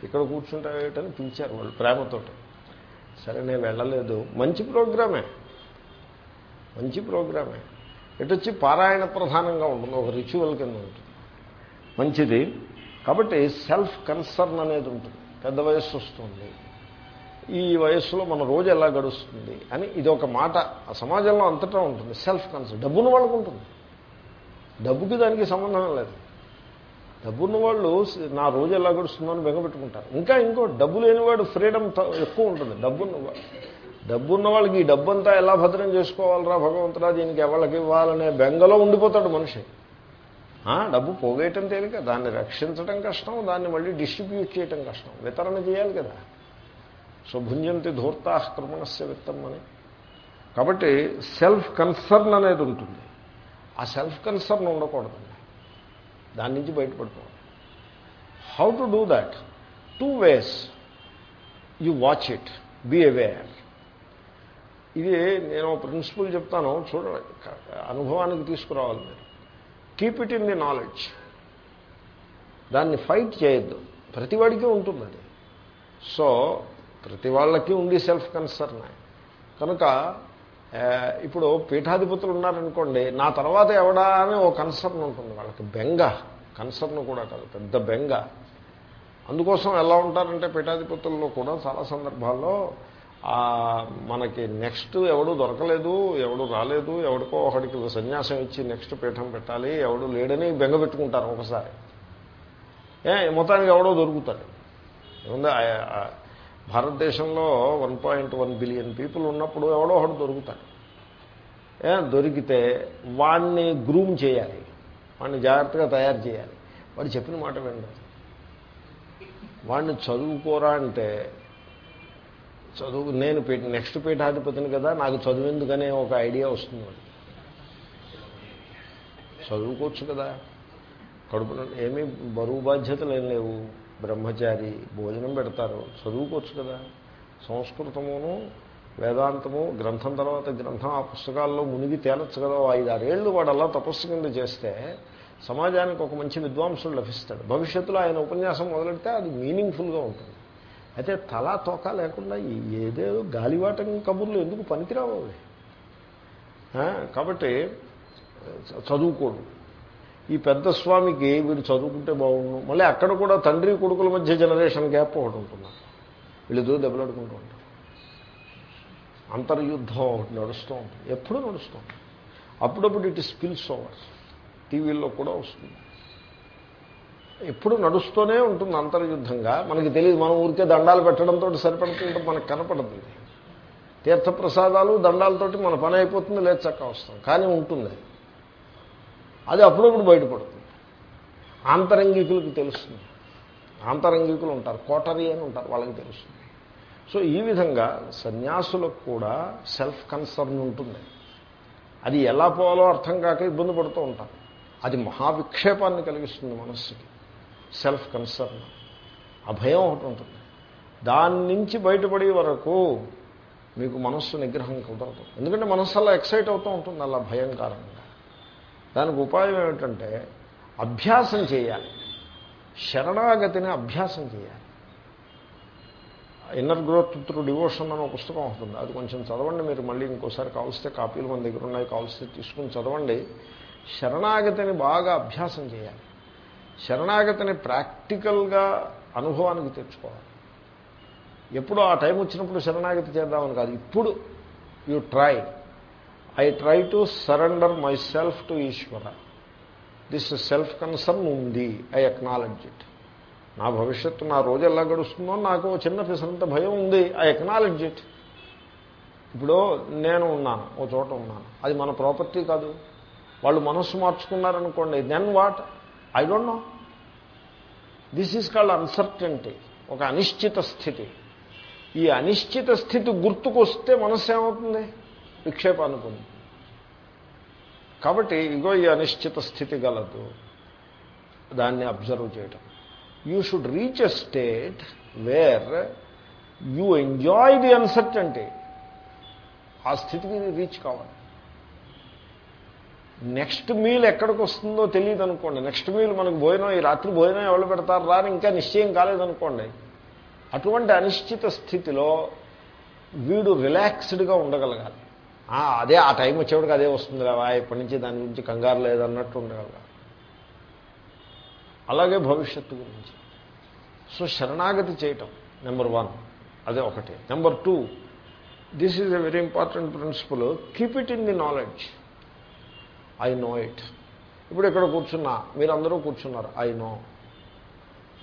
Speaker 1: ఇక్కడ కూర్చుంటావేటని పిలిచారు వాళ్ళు ప్రేమతోటి. సరే నేను వెళ్ళలేదు. మంచి ప్రోగ్రామే. మంచి ప్రోగ్రామే. వచ్చి పారాయణ ప్రధానంగా ఉంటుంది ఒక రిచువల్ కింద ఉంటుంది. మంచిది. కాబట్టి సెల్ఫ్ కన్సర్న్ అనేది ఉంటుంది. పెద్ద వయస్సు వస్తుంది. ఈ వయస్సులో మన రోజు ఎలా గడుస్తుంది అని ఇది ఒక మాట. ఆ సమాజంలో అంతటా ఉంటుంది. సెల్ఫ్ కన్సర్న్ డబ్బున్న వాళ్ళకు ఉంటుంది. డబ్బుకి దానికి సంబంధం లేదు. డబ్బున్న వాళ్ళు నా రోజు ఎలా గడుస్తుందని బెంగపెట్టుకుంటారు. ఇంకా ఇంకో డబ్బు లేనివాడు ఫ్రీడమ్ ఎక్కువ ఉంటుంది. డబ్బు డబ్బున్న వాళ్ళకి ఈ డబ్బంతా ఎలా భద్రం చేసుకోవాలరా భగవంతుడా? దీనికి ఎవరికి ఇవ్వాలనే బెంగలో ఉండిపోతాడు మనిషి. డబ్బు పోగేయటం తేలిక దాన్ని రక్షించడం కష్టం దాన్ని మళ్ళీ డిస్ట్రిబ్యూట్ చేయటం కష్టం. వితరణ చేయాలి కదా. సో భుంజంతి ధూర్తాక్రమణస్య విత్తం అని కాబట్టి సెల్ఫ్ కన్సర్న్ అనేది ఉంటుంది. ఆ సెల్ఫ్ కన్సర్న్ ఉండకూడదండి దాని నుంచి బయటపడిపోవాలి. How to do that? Two ways. You watch it. Be aware. ఇది నేను ప్రిన్సిపల్ చెప్తాను చూడండి అనుభవానికి తీసుకురావాలి మీరు. Keep it in the knowledge దాన్ని ఫైట్ చేయొద్దు. ప్రతివాడికి ఉంటుంది అది. సో ప్రతి వాళ్ళకి ఉండి సెల్ఫ్ కన్సర్న్ కనుక ఇప్పుడు పీఠాధిపతులు ఉన్నారనుకోండి నా తర్వాత ఎవడా అని ఓ కన్సర్న్ ఉంటుంది. వాళ్ళకి బెంగ కన్సర్న్ కూడా కాదు పెద్ద బెంగ. అందుకోసం ఎలా ఉంటారంటే పీఠాధిపతుల్లో కూడా చాలా సందర్భాల్లో మనకి నెక్స్ట్ ఎవడు దొరకలేదు ఎవడు రాలేదు ఎవడికో ఒకడికి సన్యాసం ఇచ్చి నెక్స్ట్ పీఠం పెట్టాలి ఎవడు లేడని బెంగ పెట్టుకుంటారు ఒకసారి. ఏ మొత్తానికి ఎవడో దొరుకుతాడు. ఏముంది భారతదేశంలో one point one billion people ఉన్నప్పుడు ఎవడో ఒకడు దొరుకుతాడు. ఏ దొరికితే వాడిని గ్రూమ్ చేయాలి వాడిని జాగ్రత్తగా తయారు చేయాలి. వాడు చెప్పిన మాట వినడం. వాడిని చదువుకోరా అంటే చదువు నేను నెక్స్ట్ పీఠాధిపతిని కదా నాకు చదువుందుకనే ఒక ఐడియా వస్తుంది చదువుకోవచ్చు కదా. కడుపున ఏమీ బరువు బాధ్యతలు ఏం లేవు. బ్రహ్మచారి భోజనం పెడతారు. చదువుకోవచ్చు కదా. సంస్కృతమును వేదాంతము గ్రంథం తర్వాత గ్రంథం ఆ పుస్తకాల్లో మునిగి తేలచ్చు కదా. ఐదారేళ్ళు వాడు అలా తపస్సు కింద చేస్తే సమాజానికి ఒక మంచి విద్వాంసుడు లభిస్తాడు. భవిష్యత్తులో ఆయన ఉపన్యాసం మొదలెడితే అది మీనింగ్ఫుల్గా ఉంటుంది. అయితే తలా తోక లేకుండా ఏదేదో గాలివాటం కబుర్లు ఎందుకు పనికిరావు కాబట్టి చదువుకోడు. ఈ పెద్ద స్వామికి వీడు చదువుకుంటే బాగుండు. మళ్ళీ అక్కడ కూడా తండ్రి కొడుకుల మధ్య జనరేషన్ గ్యాప్ ఒకటి ఉంటున్నారు వీళ్ళిద్దరూ దెబ్బలాడుకుంటూ ఉంటారు. అంతర్యుద్ధం ఒకటి నడుస్తూ ఉంటుంది. ఎప్పుడూ నడుస్తూ ఉంటుంది. అప్పుడప్పుడు ఇట్ స్పిల్స్ ఓవర్ టీవీల్లో కూడా వస్తుంది. ఎప్పుడు నడుస్తూనే ఉంటుంది అంతర్యుద్ధంగా. మనకి తెలియదు మనం ఊరికే దండాలు పెట్టడంతో సరిపడుతుంటే మనకు కనపడదు. తీర్థప్రసాదాలు దండాలతోటి మన పని అయిపోతుంది లేదు చక్క వస్తాం. కానీ ఉంటుంది. అది అప్పుడప్పుడు బయటపడుతుంది. ఆంతరంగికులకు తెలుస్తుంది. ఆంతరంగికులు ఉంటారు కోటరీ అని ఉంటారు వాళ్ళకి తెలుస్తుంది. సో ఈ విధంగా సన్యాసులకు కూడా సెల్ఫ్ కన్సర్న్ ఉంటుంది. అది ఎలా పోవాలో అర్థం కాక ఇబ్బంది పడుతూ ఉంటారు. అది మహావిక్షేపాన్ని కలిగిస్తుంది మనస్సుకి. సెల్ఫ్ కన్సర్న్ ఆ భయం ఒకటి ఉంటుంది. దాని నుంచి బయటపడే వరకు మీకు మనస్సు నిగ్రహం కుదరదు. ఎందుకంటే మనస్సు అలా ఎక్సైట్ అవుతూ ఉంటుంది అలా భయం కారణంగా. దానికి ఉపాయం ఏమిటంటే అభ్యాసం చేయాలి. శరణాగతిని అభ్యాసం చేయాలి. ఇన్నర్ గ్రోత్ త్రూ డివోషన్ అనే పుస్తకం ఉంటుంది అది కొంచెం చదవండి. మీరు మళ్ళీ ఇంకోసారి కావలిస్తే కాపీలు మన దగ్గర ఉన్నాయి కావలిస్తే తీసుకుని చదవండి. శరణాగతిని బాగా అభ్యాసం చేయాలి. శరణాగతిని ప్రాక్టికల్గా అనుభవానికి తెచ్చుకోవాలి. ఎప్పుడు ఆ టైం వచ్చినప్పుడు శరణాగతి చేద్దామని కాదు ఇప్పుడు you try. I try to surrender myself to Ishwara. This self concern ఉంది ఐ అక్నాలెడ్జ్ ఇట్. నా భవిష్యత్తు నా రోజు ఎలా గడుస్తుందో నాకు చిన్న పిసంత భయం ఉంది ఐ అక్నాలెడ్జ్ ఇట్. ఇప్పుడు నేను ఉన్నాను ఓ చోట ఉన్నాను. అది మన ప్రాపర్టీ కాదు. వాళ్ళు మనస్సు మార్చుకున్నారనుకోండి then what I don't know. This is called uncertainty ఒక అనిశ్చిత స్థితి. ఈ అనిశ్చిత స్థితి గుర్తుకొస్తే మనస్సు ఏమవుతుంది? విక్షేపాన్ని పొంది కాబట్టి ఇగో ఈ అనిశ్చిత స్థితి గలదు. దాన్ని అబ్జర్వ్ చేయటం. You should reach a state where you enjoy the uncertainty ఆ స్థితికి రీచ్ కావాలి. నెక్స్ట్ మీల్ ఎక్కడికి వస్తుందో తెలియదు అనుకోండి. నెక్స్ట్ మీల్ మనకు భోజనం ఈ రాత్రి భోజనం ఎవరు పెడతారు రాని ఇంకా నిశ్చయం కాలేదనుకోండి అటువంటి అనిశ్చిత స్థితిలో వీడు రిలాక్స్డ్గా ఉండగలగాలి. అదే ఆ టైం వచ్చేవాడికి అదే వస్తుంది కదా ఇప్పటి నుంచి దాని గురించి కంగారు లేదన్నట్టు ఉండగలగాలి. అలాగే భవిష్యత్తు గురించి. సో శరణాగతి చేయటం నెంబర్ వన్ అదే ఒకటి. Number two this is a very important principle keep it in the knowledge I know it. ఇప్పుడు ఇక్కడ కూర్చున్నా మీరందరూ కూర్చున్నారు ఐ నో.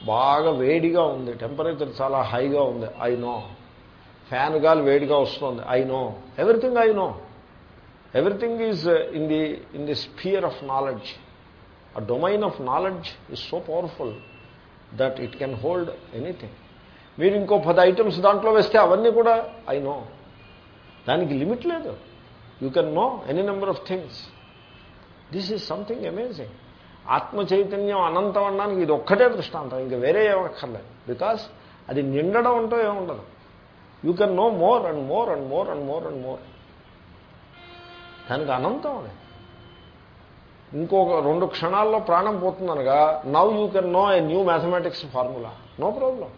Speaker 1: బాగా వేడిగా ఉంది టెంపరేచర్ చాలా హైగా ఉంది ఐ నో. ఫ్యాన్ గాలి వేడిగా వస్తుంది I know. Everything I know everything is in the in the sphere of knowledge ఆ domain of knowledge is so powerful that it can hold anything మీరు ఇంకో పది ఐటమ్స్ దాంట్లో వేస్తే అవన్నీ కూడా ఐ నో దానికి లిమిట్ లేదు. You can know any number of things this is something amazing. ఆత్మ చైతన్యం అనంతం అనడానికి ఇది ఒక్కటే దృష్టాంతం ఇంకా వేరే ఏమక్కర్లేదు బికాస్ అది నిండడం అంటూ ఏముండదు you can know more and more and more and more and more దానికి అనంతం అది. ఇంకొక రెండు క్షణాల్లో ప్రాణం పోతుందనగా now you can know a new mathematics formula no problem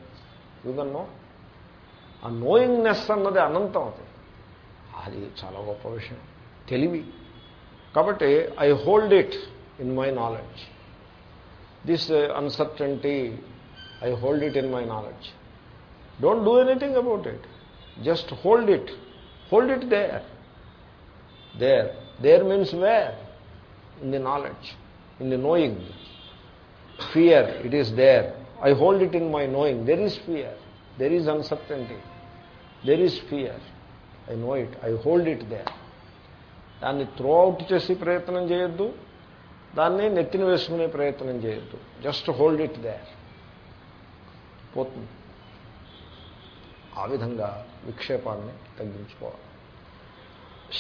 Speaker 1: you can know ఆ నోయింగ్నెస్ అన్నది అనంతం అది. అది చాలా గొప్ప విషయం. తెలివి. కాబట్టి I hold it in my knowledge this uncertainty I hold it in my knowledge don't do anything about it just hold it hold it there there there means where in the knowledge in the knowing fear it is there I hold it in my knowing there is fear there is uncertainty there is fear I know it I hold it there దాన్ని throw out చేసి ప్రయత్నం చేయొద్దు. దాన్ని నెత్తిన వేసుకునే ప్రయత్నం చేయొద్దు. Just hold it there పోతుంది. ఆ విధంగా విక్షేపాన్ని తగ్గించుకోవాలి.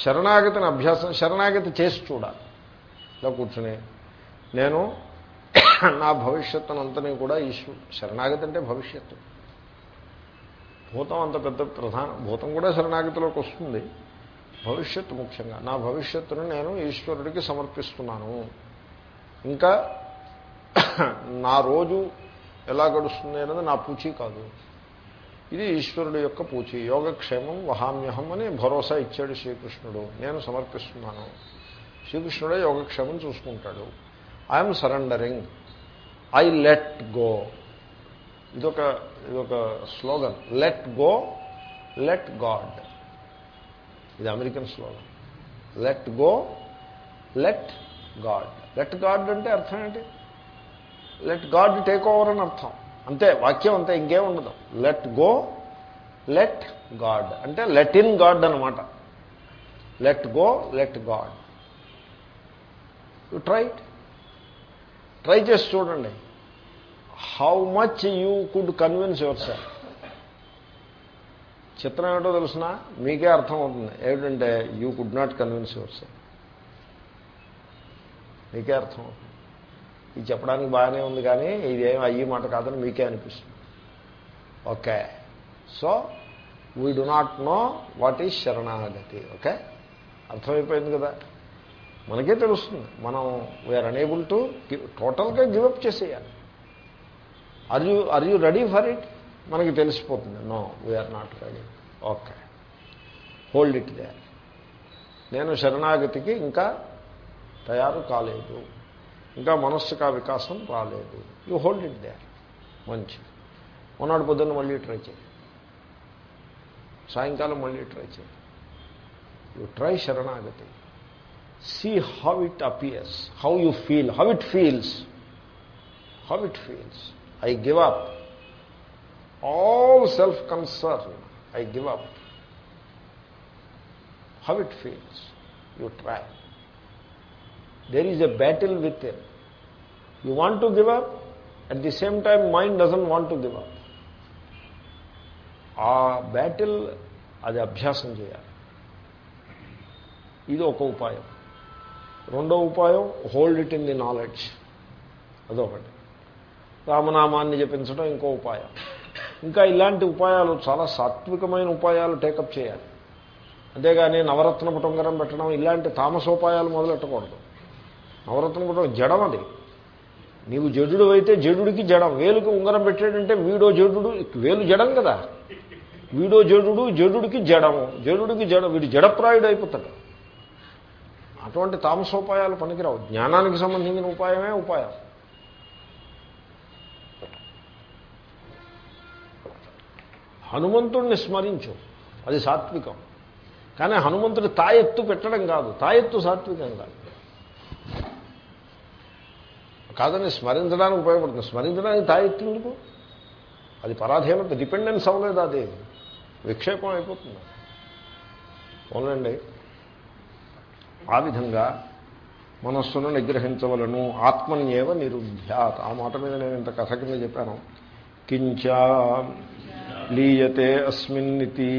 Speaker 1: శరణాగతిని అభ్యాసం శరణాగతి చేసి చూడాలి. ఇలా కూర్చుని నేను నా భవిష్యత్తునంతని కూడా ఈశ్వ శరణాగతి అంటే భవిష్యత్తు. భూతం అంత పెద్ద ప్రధాన భూతం కూడా శరణాగతిలోకి వస్తుంది. భవిష్యత్తు ముఖ్యంగా. నా భవిష్యత్తును నేను ఈశ్వరుడికి సమర్పిస్తున్నాను. ఇంకా నా రోజు ఎలా గడుస్తుంది అన్నది నా పూచి కాదు. ఇది ఈశ్వరుడు యొక్క పూచి. యోగక్షేమం వహామ్యహం అని భరోసా ఇచ్చాడు శ్రీకృష్ణుడు. నేను సమర్పిస్తున్నాను. శ్రీకృష్ణుడే యోగక్షేమం చూసుకుంటాడు. I'm surrendering I let go ఇదొక ఇదొక slogan let go let God ఇది American slogan let go let God let God అంటే అర్థం ఏంటి? లెట్ గాడ్ టేక్ ఓవర్ అని అర్థం. అంతే వాక్యం అంతే ఇంకేం ఉండదు. లెట్ గో లెట్ గాడ్ అంటే లెట్ ఇన్ గాడ్ అనమాట let go let God you try try చేసి చూడండి. How much you could convince yourself చిత్రం ఏమిటో తెలిసిన? మీకే అర్థం అవుతుంది ఏమిటంటే you could not convince yourself మీకే అర్థం అవుతుంది ఇది చెప్పడానికి బాగానే ఉంది కానీ ఇదేం అయ్యి మాట కాదని మీకే అనిపిస్తుంది. Okay. So we do not know what is శరణాగతి. ఓకే? అర్థమైపోయింది కదా? మనకే తెలుస్తుంది. మనం వీఆర్ అనేబుల్ టు టోటల్గా గివప్ చేసేయాలి. Are you are you ready for it మనకి తెలిసిపోతుంది. No we are not ready okay hold it there నేను శరణాగతికి ఇంకా తయారు కాలేదు. ఇంకా మనస్సుకు వికాసం రాలేదు. యూ హోల్డ్ ఇట్ దే మంచి. మొన్నటి పొద్దున్న మళ్ళీ ట్రై చేయి. సాయంకాలం మళ్ళీ ట్రై చేయి. యూ ట్రై శరణాగతి. See how it appears how you feel how it feels how it feels I give up all self concern I give up how it feels you try there is a battle within. You want to give up, at the same time mind doesn't want to give up. ఆ battle అది అభ్యాసం చేయాలి ఇది ఒక ఉపాయం రెండో ఉపాయం hold it in the knowledge అదొకటి రామనామాన్ని జపించడం ఇంకో ఉపాయం ఇంకా ఇలాంటి ఉపాయాలు చాలా సాత్వికమైన ఉపాయాలు టేకప్ చేయాలి. అంతేగాని నవరత్న పుటంగరం పెట్టడం ఇలాంటి తామసోపాయాలు మొదలెట్టకూడదు. నవరత్న పుటం జడం అది. నీవు జడుడు అయితే జడుడికి జడం. వేలుకి ఉంగరం పెట్టాడంటే వీడో జడు వేలు జడం కదా. వీడో జడు జడుడికి జడము. జడుడికి జడ వీడు జడప్రాయుడు అయిపోతాడు. అటువంటి తామసోపాయాలు పనికిరావు. జ్ఞానానికి సంబంధించిన ఉపాయమే ఉపాయం. హనుమంతుణ్ణి స్మరించు. అది సాత్వికం. కానీ హనుమంతుడి తాయెత్తు పెట్టడం కాదు. తాయెత్తు సాత్వికం కాదు. కాదని స్మరించడానికి ఉపయోగపడుతుంది. స్మరించడానికి తాయెత్తు ఎందుకు? అది పరాధీనత డిపెండెన్స్ అవ్వలేదు అది. విక్షేపం అయిపోతుంది. అవునండి ఆ విధంగా మనస్సును నిగ్రహించవలను. ఆత్మన్యేవ నిరుధ్యాత్ ఆ మాట మీద నేను ఇంత కథ కింద చెప్పాను. కించ లీయతే అస్మిన్నితి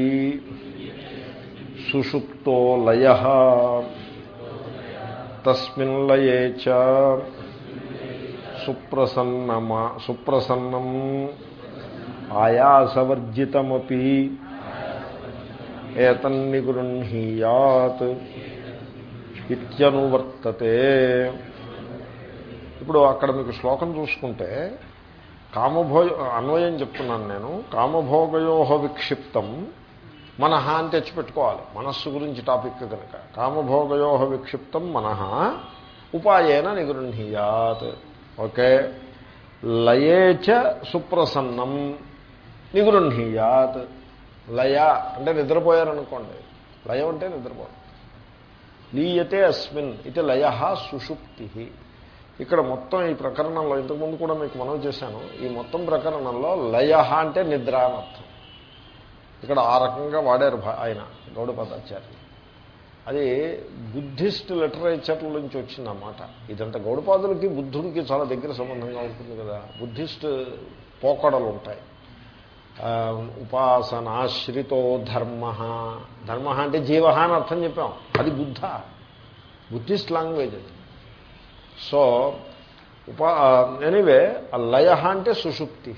Speaker 1: సుషుప్తో లయ తస్మిన్ లయే చ సుప్రసన్నమా సుప్రసన్నం ఆయాసవర్జితమపి ఏతన్నిగృహీయాత్ ఇత్యనువర్తతే ఇప్పుడు అక్కడ మీకు శ్లోకం చూసుకుంటే కామభోగ అన్వయం చెప్తున్నాను నేను. కామభోగయోహ విక్షిప్తం. మనహ అని తెచ్చిపెట్టుకోవాలి. మనస్సు గురించి టాపిక్ కనుక. కామభోగయోహ విక్షిప్తం మనహ. ఉపాయేన నిగృహీయాత్ ఓకే? లయేచ సుప్రసన్నం. నిగృహీయాత్ లయ అంటే నిద్రపోయారనుకోండి. లయం అంటే నిద్రపోవడం. లీయతే అస్మిన్. ఇది లయ సుషుప్తి. ఇక్కడ మొత్తం ఈ ప్రకరణంలో ఇంతకుముందు కూడా మీకు మనం చేశాను ఈ మొత్తం ప్రకరణంలో లయ అంటే నిద్ర అనర్థం అర్థం. ఇక్కడ ఆ రకంగా వాడారు ఆయన గౌడపదాచార్య అది బుద్ధిస్ట్ లిటరేచర్ల నుంచి వచ్చిందన్నమాట. ఇదంతా గౌడపాదులకి బుద్ధుడికి చాలా దగ్గర సంబంధంగా ఉంటుంది కదా. బుద్ధిస్ట్ పోకడలు ఉంటాయి. ఉపాసనాశ్రితో ధర్మ. ధర్మ అంటే జీవ అని అర్థం చెప్పాం. అది బుద్ధ. బుద్ధిస్ట్ లాంగ్వేజ్ అది. సో ఉపా ఎనీవే ఆ లయ అంటే సుషుప్తి.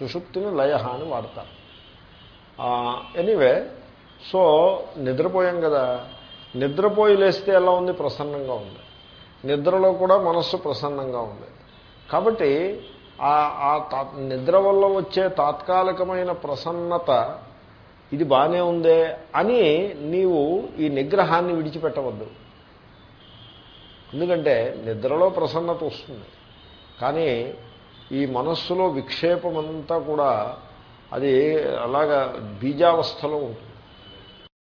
Speaker 1: సుషుప్తిని లయ అని వాడతారు. ఎనీవే సో నిద్రపోయాం కదా. నిద్రపోయి లేస్తే ఎలా ఉంది? ప్రసన్నంగా ఉంది. నిద్రలో కూడా మనస్సు ప్రసన్నంగా ఉంది. కాబట్టి ఆ నిద్ర వల్ల వచ్చే తాత్కాలికమైన ప్రసన్నత ఇది బాగానే ఉందే అని నీవు ఈ నిగ్రహాన్ని విడిచిపెట్టవద్దు. ఎందుకంటే నిద్రలో ప్రసన్నత వస్తుంది. కానీ ఈ మనస్సులో విక్షేపమంతా కూడా అది అలాగా బీజావస్థలో ఉంటుంది.